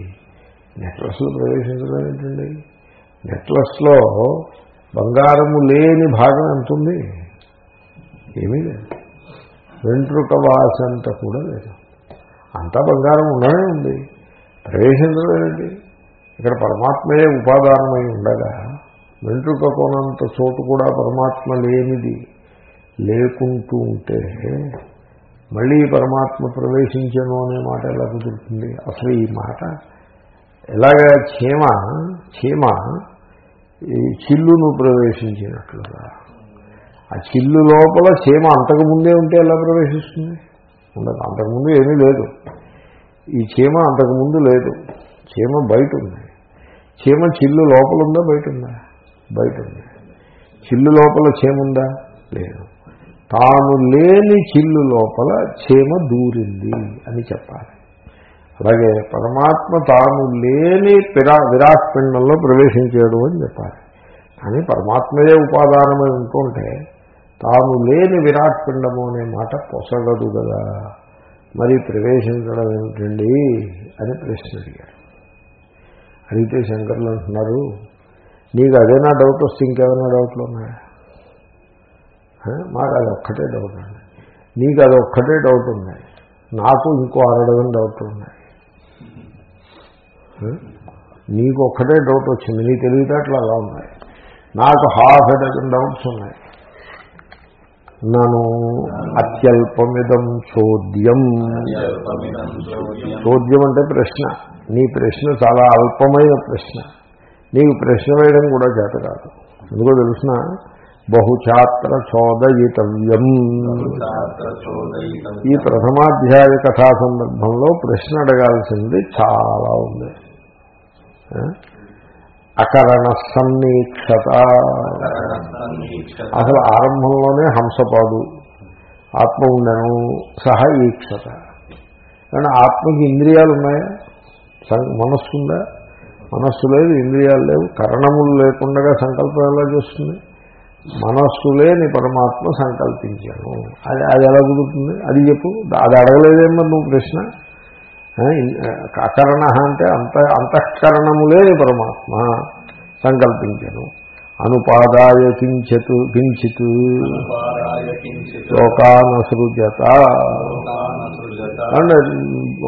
నెక్లెస్లో ప్రవేశించడం ఏంటండి? నెక్లెస్లో బంగారము లేని భాగం ఎంత ఉంది ఏమీ లేదు. వెంట్రుక వాసంత కూడా లేదు. అంతా బంగారం ఉండనే ఉంది. ప్రవేశించలేదండి. ఇక్కడ పరమాత్మయే ఉపాదానమై ఉండగా వెంట్రుక కోనంత చోటు కూడా పరమాత్మ లేనిది లేకుంటూ ఉంటే మళ్ళీ పరమాత్మ ప్రవేశించను అనే మాట ఎలా కుదురుతుంది? అసలు ఈ మాట ఎలాగా చీమ చీమ ఈ చిల్లును ప్రవేశించినట్లుగా. ఆ చిల్లు లోపల చీమ అంతకు ముందే ఉంటే ఎలా ప్రవేశిస్తుంది? ఉండదు. అంతకుముందు ఏమీ లేదు. ఈ చీమ అంతకుముందు లేదు. చీమ బయట ఉంది. చీమ చిల్లు లోపల ఉందా? బయట ఉందా? బయట ఉంది. చిల్లు లోపల చీమ ఉందా? లేదు. తాను లేని చిల్లు లోపల చీమ దూరింది అని చెప్పాలి. అలాగే పరమాత్మ తాను లేని పిరా విరాట్ పిండంలో ప్రవేశించాడు అని చెప్పాలి. కానీ పరమాత్మయే ఉపాదానమై ఉంటుంటే తాను లేని విరాట్ పిండము అనే మాట పొసగదు కదా. మరి ప్రవేశించడం ఏమిటండి? అని ప్రశ్న అడిగారు అడిగితే శంకర్లు అంటున్నారు నీకు అదేనా డౌట్ వస్తే ఇంకేమైనా డౌట్లు ఉన్నాయా? మాకు అది ఒక్కటే డౌట్ ఉంది నీకు అది ఒక్కటే డౌట్ ఉన్నాయి. నాకు ఇంకో అరడగం డౌట్లు ఉన్నాయి. నీకు ఒక్కటే డౌట్ వచ్చింది. నీ తెలివితేటలు అలా ఉన్నాయి. నాకు హాఫ్ ఎ డజన్ డౌట్స్ ఉన్నాయి. నను అత్యల్పమిదం చోద్యం. చోద్యం అంటే ప్రశ్న. నీ ప్రశ్న చాలా అల్పమైన ప్రశ్న. నీకు ప్రశ్న వేయడం కూడా చేత కాదు. ఎందుకో తెలుసిన? బహుచాత్ర చోదయితవ్యం. ఈ ప్రథమాధ్యాయ కథా సందర్భంలో ప్రశ్న అడగాల్సింది చాలా ఉంది. అకరణ సన్నీక్షత సన్నిక్షత అసలు ఆరంభంలోనే హంసపాదు ఆత్మ ఉండను సహ ఈక్షత కానీ ఆత్మకి ఇంద్రియాలు ఉన్నాయా? సం- మనస్సు ఉందా మనస్సు లేదు ఇంద్రియాలు లేవు కరణములు లేకుండా సంకల్పం ఎలా చేస్తుంది? మనస్సు లేని పరమాత్మ సంకల్పించాను అది అది ఎలా కుదురుతుంది? అది చెప్పు. అది అడగలేదేమో నువ్వు ప్రశ్న? అకరణ అంటే అంత అంతఃకరణము లేని పరమాత్మ సంకల్పించను. అనుపాదాయ కించత్ కించిత్ లోకానసృజత అంటే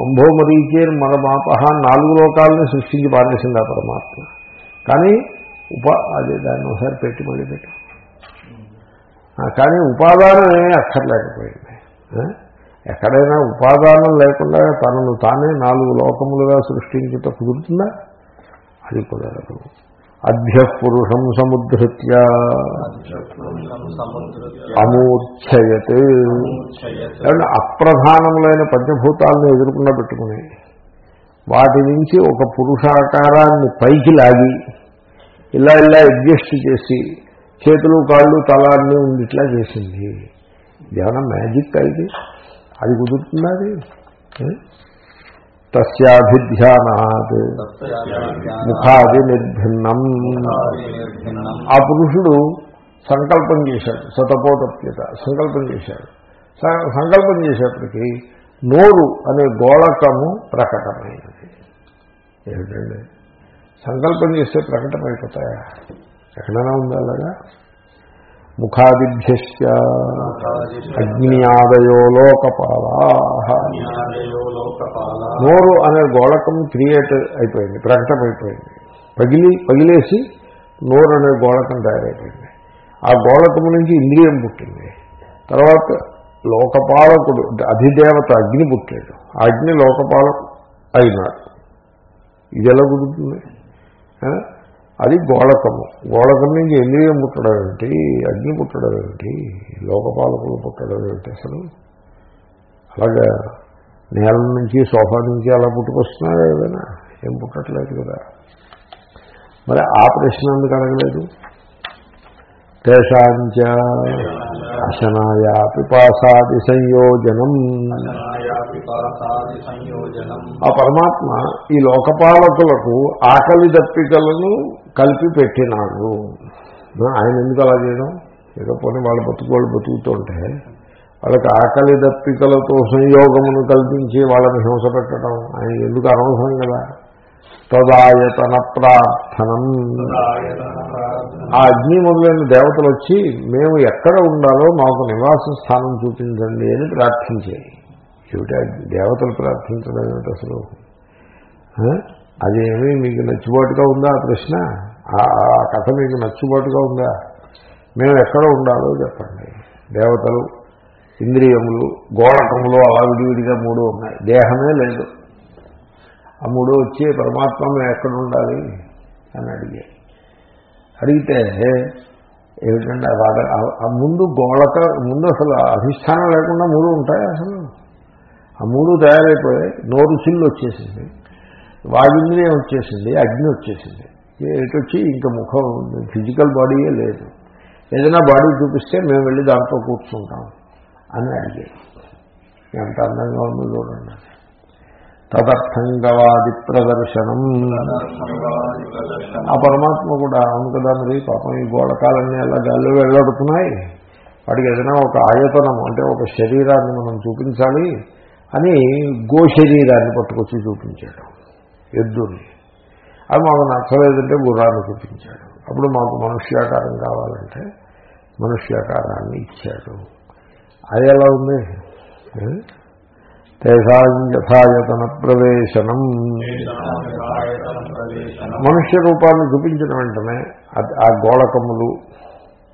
అంభోమరీచే మన మాపహ నాలుగు లోకాలని సృష్టించి పారేసింది ఆ పరమాత్మ. కానీ ఉప అదే దాన్ని ఒకసారి పెట్టి మళ్ళీ పెట్టు. కానీ ఉపాదానం ఏమీ అక్కర్లేకపోయింది? ఎక్కడైనా ఉపాదానం లేకుండా తనను తానే నాలుగు లోకములుగా సృష్టించుట కుదురుతుందా? అది కుదరదు. అధ్య పురుషం సముద్ధృత్య అమూర్ఛయత్. అమూర్ఛయత్ అప్రధానములైన పంచభూతాలను ఎదుర్కొన్న పెట్టుకుని వాటి నుంచి ఒక పురుషాకారాన్ని పైకి లాగి ఇలా ఇలా అడ్జస్ట్ చేసి చేతులు కాళ్ళు తలాన్ని ఉండిట్లా చేసింది. ఏమైనా మ్యాజిక్ అయితే అది కుదురుతుందా అది? తస్యాభిధ్యానాత్. ముఖాది నిర్భిన్నం. ఆ పురుషుడు సంకల్పం చేశాడు సతపోతప్యత సంకల్పం చేశాడు. సంకల్పం చేసేప్పటికీ నోరు అనే గోళకము ప్రకటమైనది. ఏమిటండి? సంకల్పం చేస్తే ప్రకటమైపోతాయా? ఎక్కడైనా ఉందా అలాగా? ముఖాదిభ్యశ్చ అగ్నియాదయో లోకపాలా నోరు అనే గోళకం క్రియేట్ అయిపోయింది ప్రకటమైపోయింది. పగిలి పగిలేసి నోరు అనే గోళకం తయారైపోయింది. ఆ గోళకము నుంచి ఇంద్రియం పుట్టింది. తర్వాత లోకపాలకుడు అధిదేవత అగ్ని పుట్టాడు. అగ్ని లోకపాలకు అయినాడు. ఇది ఎలా కుదురుతుంది? అది గోళకము. గోళకం నుంచి ఇంద్రియం పుట్టడం ఏమిటి? అగ్ని పుట్టడం ఏమిటి? లోకపాలకులు పుట్టడం ఏమిటి అసలు? అలాగా నేల నుంచి సోఫా నుంచి అలా పుట్టుకొస్తున్నారా ఏదైనా ఏం పుట్టట్లేదు కదా. మరి ఆ ప్రశ్న ఎందుకు అడగలేదు? తేషాంచ అశనాయా పిపాసాది సంయోజనం ఆ పరమాత్మ ఈ లోకపాలకులకు ఆకలి దప్పికలను కలిపి పెట్టినాడు. ఆయన ఎందుకు అలా చేయడం? ఏదో పోనీ వాళ్ళ బతుకోళ్ళు బతుకుతుంటే వాళ్ళకి ఆకలి దప్పికలతో సంయోగమును కల్పించి వాళ్ళని హింస పెట్టడం. ఆయన ఎందుకు అనవసరం కదా? తదాయతన ప్రార్థనం ఆ అగ్ని మొదలైన దేవతలు వచ్చి మేము ఎక్కడ ఉండాలో మాకు నివాస స్థానం చూపించండి అని ప్రార్థించాయి ఏమిటి దేవతలు ప్రార్థించడం ఏమిటి అసలు? అదేమీ మీకు నచ్చుబాటుగా ఉందా ప్రశ్న? ఆ ఆ కథ మీకు నచ్చుబాటుగా ఉందా? మేము ఎక్కడ ఉండాలో చెప్పండి. దేవతలు ఇంద్రియములు గోళకములు అలా విడివిడిగా మూడు ఉన్నాయి. దేహమే లేదు. ఆ మూడు వచ్చి పరమాత్మ మేము ఎక్కడ ఉండాలి అని అడిగారు అడిగితే ఏమిటంటే ఆ ఆ- ముందు గోళక ముందు అసలు అధిష్టానం లేకుండా మూడు ఉంటాయి అసలు? ఆ మూడు తయారైపోయాయి. నోరు చిల్లు వచ్చేసింది. వాగింద్రియం వచ్చేసింది. అగ్ని వచ్చేసింది. ఎటు వచ్చి ఇంకా ముఖం ఫిజికల్ బాడీయే లేదు. ఏదైనా బాడీ చూపిస్తే మేము వెళ్ళి దాంట్లో కూర్చుంటాం అని అడిగాయి ఎంత అందంగా ఉందో చూడండి. తదర్థంగవాది ప్రదర్శనం ఆ పరమాత్మ కూడా అవును కదా మరి పాపం ఈ గోళకాలన్నీ అలా గాల్లో వెళ్ళగడుతున్నాయి వాడికి ఏదైనా ఒక ఆయతనం అంటే ఒక శరీరాన్ని మనం చూపించాలి అని గో శరీరాన్ని పట్టుకొచ్చి చూపించాడు ఎద్దుని. అది మాకు నచ్చలేదంటే గుర్రాన్ని చూపించాడు. అప్పుడు మాకు మనుష్యాకారం కావాలంటే మనుష్యాకారాన్ని ఇచ్చాడు. అది ఎలా ఉంది? ఏ? తేషాం యథాయతన ప్రవేశనం మనుష్య రూపాన్ని చూపించిన వెంటనే ఆ గోళకములు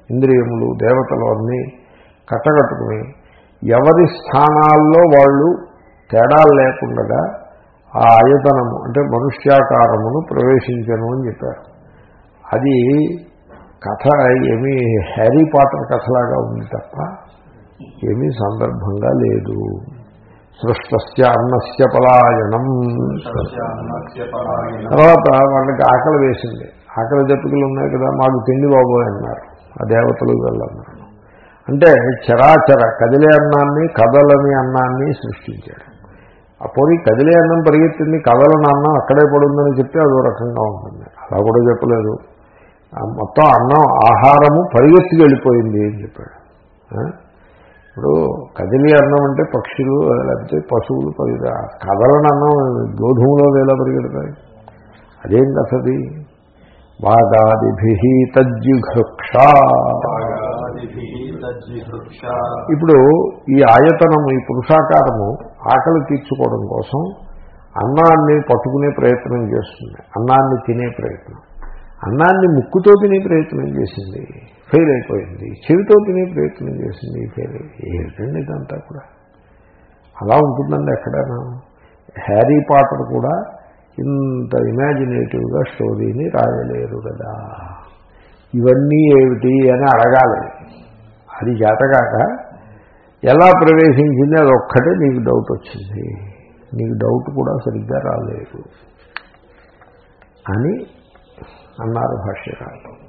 ఇంద్రియములు దేవతలు అన్నీ కట్టగట్టుకుని ఎవరి స్థానాల్లో వాళ్ళు తేడాలు లేకుండా ఆ ఆయతనము అంటే మనుష్యాకారమును ప్రవేశించను అని చెప్పారు. అది కథ ఏమీ హ్యారీ పాటర్ కథలాగా ఉంది తప్ప ఏమీ సందర్భంగా లేదు. సృష్టస్య అన్నస్య పలాయనం. తర్వాత వాళ్ళకి ఆకలి వేసింది. ఆకలి దప్పికలు ఉన్నాయి కదా మాకు తిండి బాబోయ్ అన్నారు. ఆ దేవతలు వెళ్ళన్నారు అంటే చరాచర కదిలే అన్నాన్ని కదలని అన్నాన్ని సృష్టించాడు. ఆ పోనీ కదిలే అన్నం పరిగెత్తింది కదలని అన్నం అక్కడే పడుందని చెప్తే అదో రకంగా ఉంటుంది. అలా కూడా చెప్పలేదు. మొత్తం అన్నం ఆహారము పరిగెత్తి వెళ్ళిపోయింది అని చెప్పాడు? ఇప్పుడు కదిలి అన్నం అంటే పక్షులు లేకపోతే పశువులు పరిగె కదలని అన్నం గోధుమలో వేలా పరిగెడతాయి. అదేం కథది? వాగాదిభి తజ్జిఘృక్ష. ఇప్పుడు ఈ ఆయతనము ఈ పురుషాకారము ఆకలి తీర్చుకోవడం కోసం అన్నాన్ని పట్టుకునే ప్రయత్నం చేస్తుంది. అన్నాన్ని తినే ప్రయత్నం. అన్నాన్ని ముక్కుతో తినే ప్రయత్నం చేసింది. ఫెయిల్ అయిపోయింది. చెవితో తినే ప్రయత్నం చేసింది ఫెయిల్. ఏంటండి ఇదంతా కూడా? అలా ఉంటుందండి ఎక్కడైనా? హ్యారీ పాటర్ కూడా ఇంత ఇమాజినేటివ్గా స్టోరీని రాయలేరు కదా. ఇవన్నీ ఏమిటి అని అడగాలి. అది చేతగాక ఎలా ప్రవేశించింది అది ఒక్కటే నీకు డౌట్ వచ్చింది. నీకు డౌట్ కూడా సరిగ్గా రాలేదు అని అన్నారు భాష్యకారులు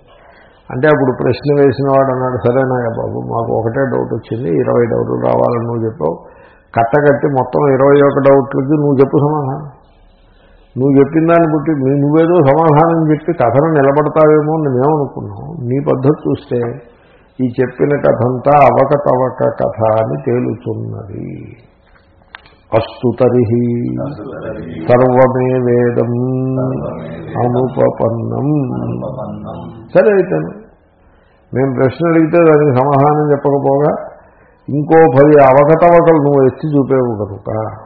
అంటే అప్పుడు ప్రశ్న వేసిన వాడు అన్నాడు సరేనాయా బాబు మాకు ఒకటే డౌట్ వచ్చింది ఇరవై డౌట్లు రావాలని నువ్వు చెప్పావు. కట్టగట్టి మొత్తం ఇరవై ఒక డౌట్లకి నువ్వు చెప్పు సమాధానం. నువ్వు చెప్పిన దాన్ని బట్టి నువ్వేదో సమాధానం చెప్పి కథను నిలబడతావేమో అని మేము అనుకున్నాం. నీ పద్ధతి చూస్తే ఈ చెప్పిన కథ అంతా అవకతవక కథ అని తేలుతున్నది. అస్తు తరిహి సర్వమే వేదం అనుపపన్నం సరే అయితేను మేము ప్రశ్న అడిగితే దానికి సమాధానం చెప్పకపోగా ఇంకో పది అవకతవకలు నువ్వు ఎత్తి చూపేవు కనుక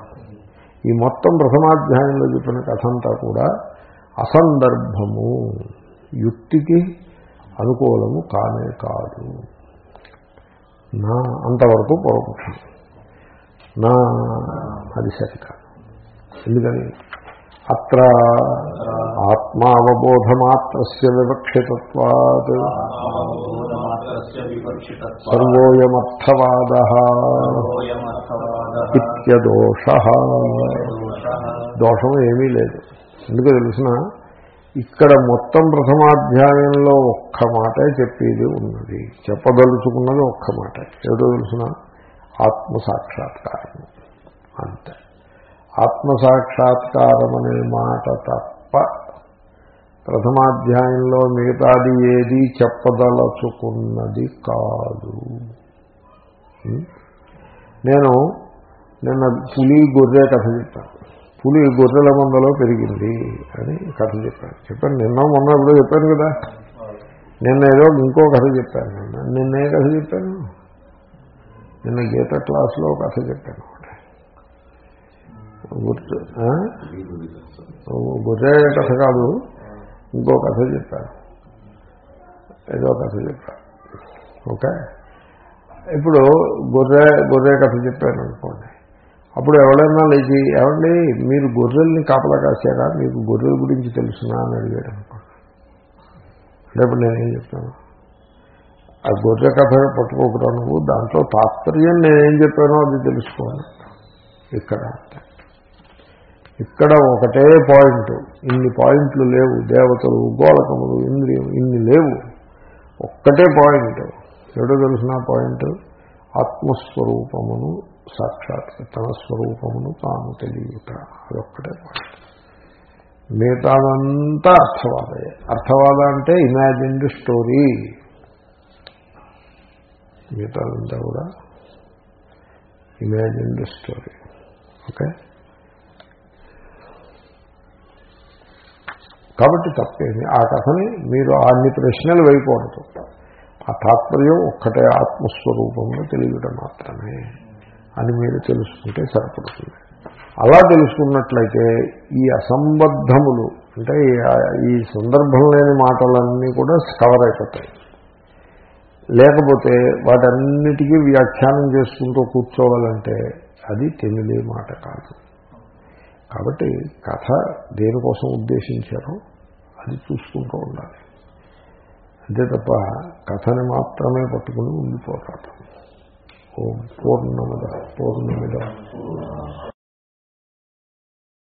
ఈ మొత్తం ప్రథమాధ్యాయంలో చెప్పిన కథ అంతా కూడా అసందర్భము. యుక్తికి అనుకూలము కానే కాదు. నా అంతవరకు పూర్వపక్షం. నా అది సరికాదు. ఎందుకని? అత్ర ఆత్మావబోధమాత్రస్య వివక్షితత్వాత్. సర్వోయమర్థవాద ఇత్యదోష. దోషం ఏమీ లేదు. ఎందుకు తెలిసిన ఇక్కడ మొత్తం ప్రథమాధ్యాయంలో ఒక్క మాటే చెప్పేది ఉన్నది. చెప్పదలుచుకున్నది ఒక్క మాట. ఏదో తెలిసిన ఆత్మసాక్షాత్కారం. అంతే. ఆత్మసాక్షాత్కారమనే మాట తప్ప ప్రథమాధ్యాయంలో మిగతాది ఏది చెప్పదలుచుకున్నది కాదు. నేను నిన్న పులి గొర్రె కథ చెప్పాను పులి గొర్రెల మందలో పెరిగింది అని కథ చెప్పాను చెప్పాను. నిన్న మొన్న ఎప్పుడో చెప్పాను కదా. నిన్న ఏదో ఇంకో కథ చెప్పాను. నిన్న నిన్న ఏ కథ చెప్పాను. నిన్న గీత క్లాస్లో ఒక కథ చెప్పాను. గుర్తు. ఆ? కథ కాదు. ఇంకో కథ చెప్పాను ఏదో కథ చెప్పాను ఓకే? ఇప్పుడు గొర్రె గొర్రె కథ చెప్పాను అనుకోండి. అప్పుడు ఎవడైనా లేచి ఏమండి మీరు గొర్రెల్ని కాపలా కాసారా మీకు గొర్రెల గురించి తెలుసునా? అని అడిగాడు అనుకోండి. అంటే నేనేం చెప్తాను? ఆ గొర్రె కథ పట్టుకోకురా నువ్వు. దాంట్లో తాత్పర్యం నేనేం చెప్పానో అది తెలుసుకోవాలి. ఇక్కడ ఇక్కడ ఒకటే పాయింట్. ఇన్ని పాయింట్లు లేవు. దేవతలు గోళకములు ఇంద్రియం ఇన్ని లేవు. ఒక్కటే పాయింట్. ఎవడో తెలిసిన పాయింట్? ఆత్మస్వరూపమును సాక్షాత్ తన స్వరూపమును తాను తెలియట. అదొక్కటే పాయింట్. మిగతాదంతా అర్థవాదే. అర్థవాద అంటే ఇమాజిన్డ్ స్టోరీ. మిగతాదంతా కూడా ఇమాజిన్డ్ స్టోరీ. ఓకే? కాబట్టి తప్పేమి? ఆ కథని మీరు అన్ని ప్రశ్నలు వేయకూడదు. ఆ తాత్పర్యం ఒక్కటే ఆత్మస్వరూపంలో తెలియడం మాత్రమే అని మీరు తెలుసుకుంటే సరిపడుతుంది. అలా తెలుసుకున్నట్లయితే ఈ అసంబద్ధములు అంటే ఈ- సందర్భం లేని మాటలన్నీ కూడా కవర్ అయిపోతాయి. లేకపోతే వాటన్నిటికీ వ్యాఖ్యానం చేసుకుంటూ కూర్చోవాలంటే అది తెలియలే మాట కాదు. కాబట్టి కథ దేనికోసం ఉద్దేశించారో అది చూసుకుంటూ ఉండాలి. అంతే తప్ప కథని మాత్రమే పట్టుకుని ఉండిపోతాడు ఓం పూర్ణముద పూర్ణమిద.